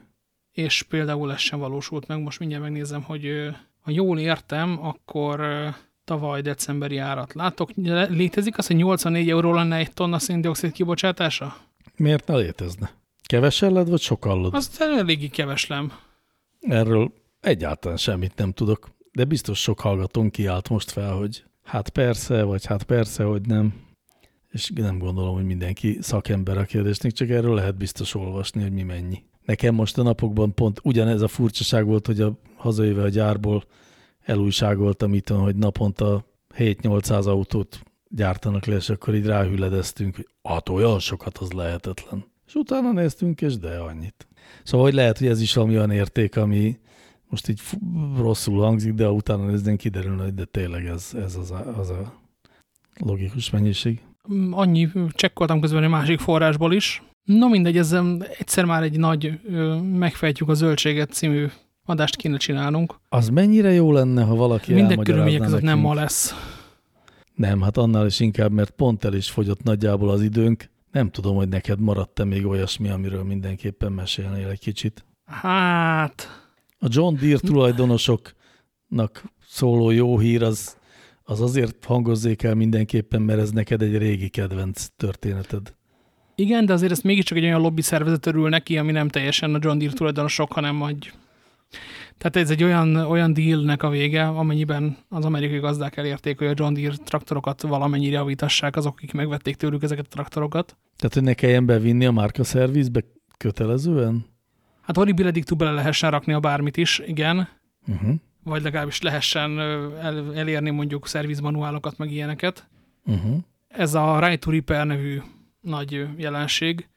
És például ez sem valósult meg. Most mindjárt megnézem, hogy ha jól értem, akkor tavaly decemberi árat látok. Létezik az, hogy 84 euró lenne egy tonna széndiokszid kibocsátása? Miért ne létezne? Keveselled, vagy sokallod? Azt eléggé keveslem. Erről egyáltalán semmit nem tudok, de biztos sok hallgatón kiállt most fel, hogy hát persze, vagy hát persze, hogy nem. És nem gondolom, hogy mindenki szakember a kérdésnek, csak erről lehet biztos olvasni, hogy mi mennyi. Nekem most a napokban pont ugyanez a furcsaság volt, hogy a hazajöve a gyárból elújságoltam itt, hogy naponta 7-800 autót gyártanak le, és akkor így ráhüledeztünk, hogy hát olyan sokat az lehetetlen. És utána néztünk, és de annyit. Szóval, hogy lehet, hogy ez is valami olyan érték, ami most így rosszul hangzik, de utána néznénk kiderülne, hogy de tényleg ez, ez az, a, az a logikus mennyiség. Annyi csekkoltam közben egy másik forrásból is. No mindegy, ez egyszer már egy nagy megfejtjük a zöldséget című adást kéne csinálnunk. Az mennyire jó lenne, ha valaki Minden körülmények között nem ma lesz. Nem, hát annál is inkább, mert pont el is fogyott nagyjából az időnk. Nem tudom, hogy neked maradt-e még olyasmi, amiről mindenképpen mesélnél egy kicsit. Hát... A John Deere tulajdonosoknak szóló jó hír az, az azért hangozzék el mindenképpen, mert ez neked egy régi kedvenc történeted. Igen, de azért ezt mégiscsak egy olyan lobby szervezet örül neki, ami nem teljesen a John Deere tulajdonosok, hanem hogy tehát ez egy olyan, olyan dealnek a vége, amennyiben az amerikai gazdák elérték, hogy a John Deere traktorokat valamennyire javítassák azok, akik megvették tőlük ezeket a traktorokat. Tehát, hogy ne kelljen bevinni a márka szervizbe kötelezően? Hát horribilediktul bele lehessen rakni a bármit is, igen. Uh -huh. Vagy legalábbis lehessen el, elérni mondjuk szervizmanuálokat, meg ilyeneket. Uh -huh. Ez a Right to Repair nevű nagy jelenség,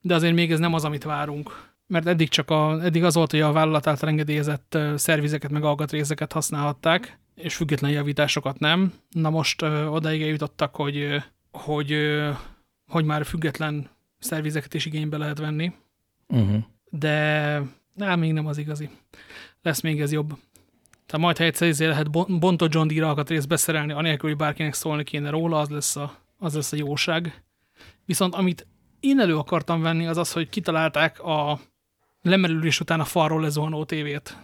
de azért még ez nem az, amit várunk mert eddig csak a, eddig az volt, hogy a vállalat által engedélyezett szervizeket meg alkatrészeket használhatták, és független javításokat nem. Na most ö, odaig eljutottak, hogy, hogy, ö, hogy már független szervizeket is igénybe lehet venni. Uh -huh. De nem, még nem az igazi. Lesz még ez jobb. Tehát majd, ha egyszer izé lehet bontott John Deere alkatrészt beszerelni, anélkül, hogy bárkinek szólni kéne róla, az lesz a, az lesz a jóság. Viszont amit én elő akartam venni, az az, hogy kitalálták a lemerülés után a falról lezuhanó tévét.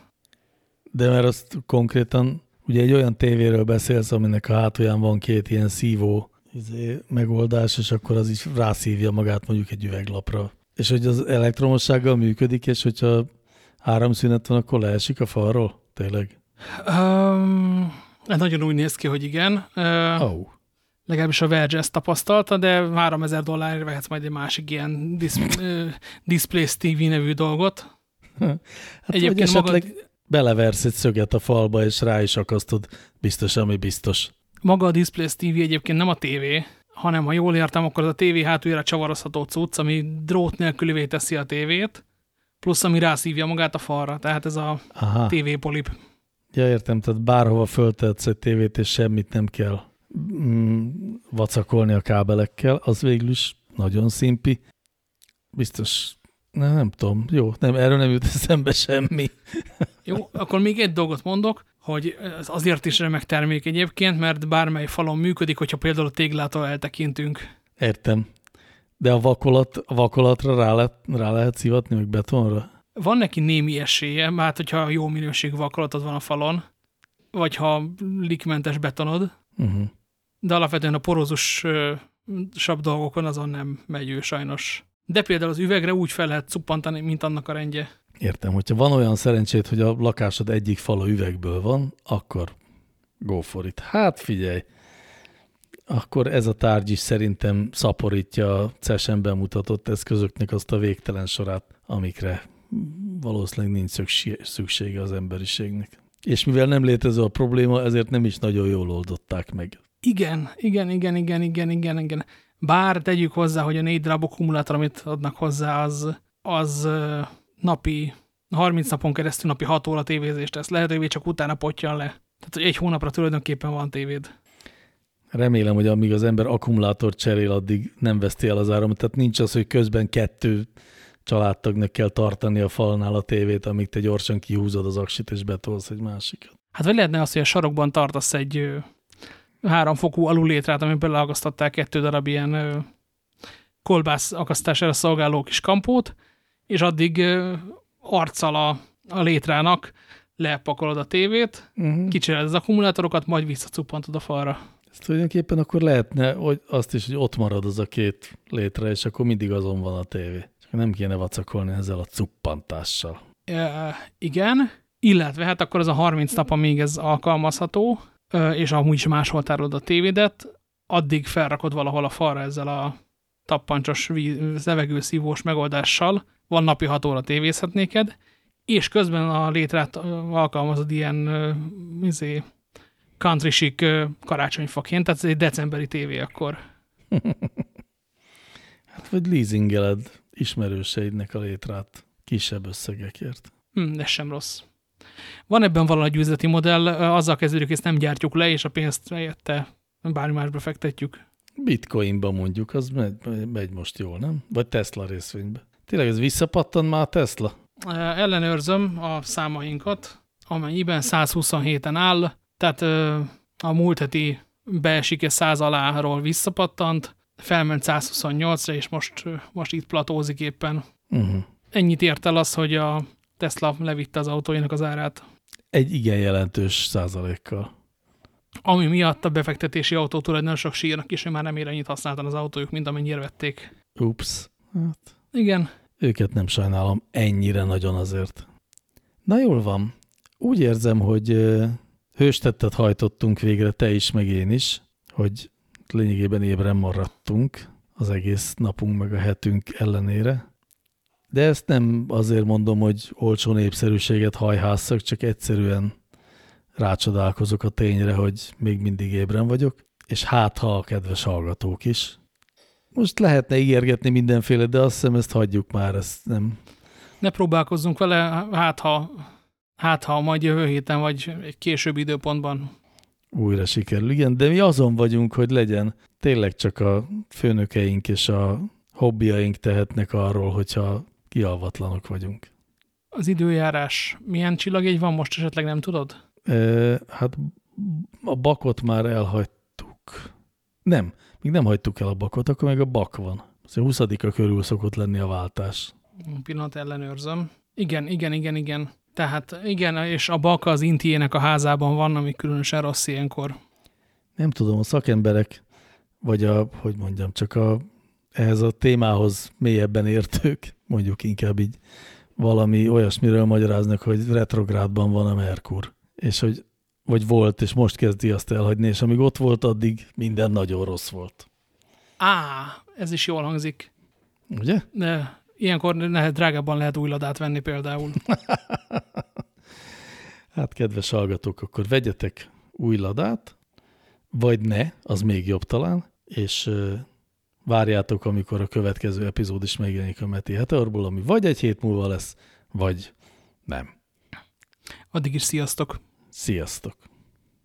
De mert azt konkrétan, ugye egy olyan tévéről beszélsz, aminek a hátulján van két ilyen szívó izé, megoldás, és akkor az is rászívja magát mondjuk egy üveglapra. És hogy az elektromossággal működik, és hogyha áramszünet van, akkor leesik a falról? Tényleg? Um, nagyon úgy néz ki, hogy igen. Uh, oh legalábbis a Verge ezt tapasztalta, de 3000 dollárért vehetsz majd egy másik ilyen dis Display TV nevű dolgot. Hát Egyébként magad... beleversz egy szöget a falba, és rá is akasztod, biztos, ami biztos. Maga a Display TV egyébként nem a tévé, hanem ha jól értem, akkor az a tévé hátuljára csavarozható cucc, ami drót nélkülivé teszi a tévét, plusz ami rászívja magát a falra, tehát ez a TV polip. Ja, értem, tehát bárhova föltetsz egy tévét, és semmit nem kell vacakolni a kábelekkel, az végül is nagyon szimpi. Biztos, nem, nem tudom, jó, nem, erről nem jut eszembe semmi. Jó, akkor még egy dolgot mondok, hogy ez azért is remek termék egyébként, mert bármely falon működik, hogyha például a téglától eltekintünk. Értem. De a, vakolat, a vakolatra rá, lehet, rá lehet szivatni, meg betonra? Van neki némi esélye, mert hogyha jó minőségű vakolatod van a falon, vagy ha likmentes betonod, uh -huh de alapvetően a porózus sabb dolgokon azon nem megy ő sajnos. De például az üvegre úgy fel lehet cuppantani, mint annak a rendje. Értem, hogyha van olyan szerencsét, hogy a lakásod egyik fala üvegből van, akkor go for it. Hát figyelj, akkor ez a tárgy is szerintem szaporítja a CES-en bemutatott eszközöknek azt a végtelen sorát, amikre valószínűleg nincs szüksége az emberiségnek. És mivel nem létező a probléma, ezért nem is nagyon jól oldották meg. Igen, igen, igen, igen, igen, igen, igen. Bár tegyük hozzá, hogy a négy darab akkumulátor, amit adnak hozzá, az, az napi 30 napon keresztül napi 6 óra tévézést tesz lehetővé, csak utána potjan le. Tehát, hogy egy hónapra tulajdonképpen van tévéd. Remélem, hogy amíg az ember akkumulátor cserél, addig nem veszti el az áramot. Tehát nincs az, hogy közben kettő családtagnak kell tartani a falnál a tévét, amíg te gyorsan kihúzod az aksit és betolsz egy másikat. Hát vagy lehetne az, hogy a sarokban tartasz egy háromfokú alulétrát, amiben beleagasztották kettő darab ilyen kolbász akasztására szolgáló kis kampót, és addig arccal a, a létrának lepakolod a tévét, uh -huh. kicseréled az akkumulátorokat, majd visszacuppantod a falra. Ez tulajdonképpen akkor lehetne hogy azt is, hogy ott marad az a két létre, és akkor mindig azon van a tévé. Csak nem kéne vacakolni ezzel a cuppantással. E, igen, illetve hát akkor az a 30 nap, amíg ez alkalmazható, és amúgy is máshol tárolod a tévédet, addig felrakod valahol a falra ezzel a tappancsos levegőszívós megoldással, van napi 6 óra tévézhetnéked, és közben a létrát alkalmazod ilyen izé, country chic karácsonyfaként, tehát ez egy decemberi tévé akkor. hát vagy leasingeled ismerőseidnek a létrát kisebb összegekért. Hmm, ez sem rossz. Van ebben valahogy üzleti modell, azzal kezdődik, hogy ezt nem gyártjuk le, és a pénzt helyette bármi másba fektetjük. Bitcoinba mondjuk, az megy, megy most jól, nem? Vagy Tesla részvénybe. Tényleg ez visszapattan már a Tesla? Ellenőrzöm a számainkat, amennyiben 127-en áll, tehát a múlt heti beesike 100 aláról visszapattant, felment 128-ra, és most, most itt platózik éppen. Uh mhm. -huh. Ennyit ért el az, hogy a Tesla levitte az autóinak az árát. Egy igen jelentős százalékkal. Ami miatt a befektetési autó tulajdonosok sírnak is, hogy már nem ér ennyit használtan az autójuk, mint amennyire vették. Ups. Hát. Igen. Őket nem sajnálom ennyire nagyon azért. Na jól van. Úgy érzem, hogy hőstettet hajtottunk végre, te is, meg én is, hogy lényegében ébren maradtunk az egész napunk meg a hetünk ellenére. De ezt nem azért mondom, hogy olcsó népszerűséget hajhásszak, csak egyszerűen rácsodálkozok a tényre, hogy még mindig ébren vagyok, és hát ha a kedves hallgatók is. Most lehetne ígérgetni mindenféle, de azt hiszem ezt hagyjuk már, ezt nem. Ne próbálkozzunk vele, hát ha, hát ha majd jövő héten, vagy egy később időpontban. Újra sikerül, igen, de mi azon vagyunk, hogy legyen. Tényleg csak a főnökeink és a hobbiaink tehetnek arról, hogyha kialvatlanok vagyunk. Az időjárás milyen csillagjegy van most esetleg, nem tudod? E, hát a bakot már elhagytuk. Nem, még nem hagytuk el a bakot, akkor meg a bak van. Az 20 a körül szokott lenni a váltás. Pillanat ellenőrzöm. Igen, igen, igen, igen. Tehát igen, és a bak az Intiének a házában van, ami különösen rossz ilyenkor. Nem tudom, a szakemberek, vagy a, hogy mondjam, csak a, ehhez a témához mélyebben értők, mondjuk inkább így valami olyasmiről magyaráznak, hogy retrográdban van a Merkur, és hogy vagy volt, és most kezdi azt elhagyni, és amíg ott volt, addig minden nagyon rossz volt. Á, ez is jól hangzik. Ugye? De ilyenkor lehet, drágábban lehet új ladát venni például. hát, kedves hallgatók, akkor vegyetek új ladát, vagy ne, az még jobb talán, és várjátok, amikor a következő epizód is megjelenik a Meti Heteorból, ami vagy egy hét múlva lesz, vagy nem. Addig is sziasztok! Sziasztok!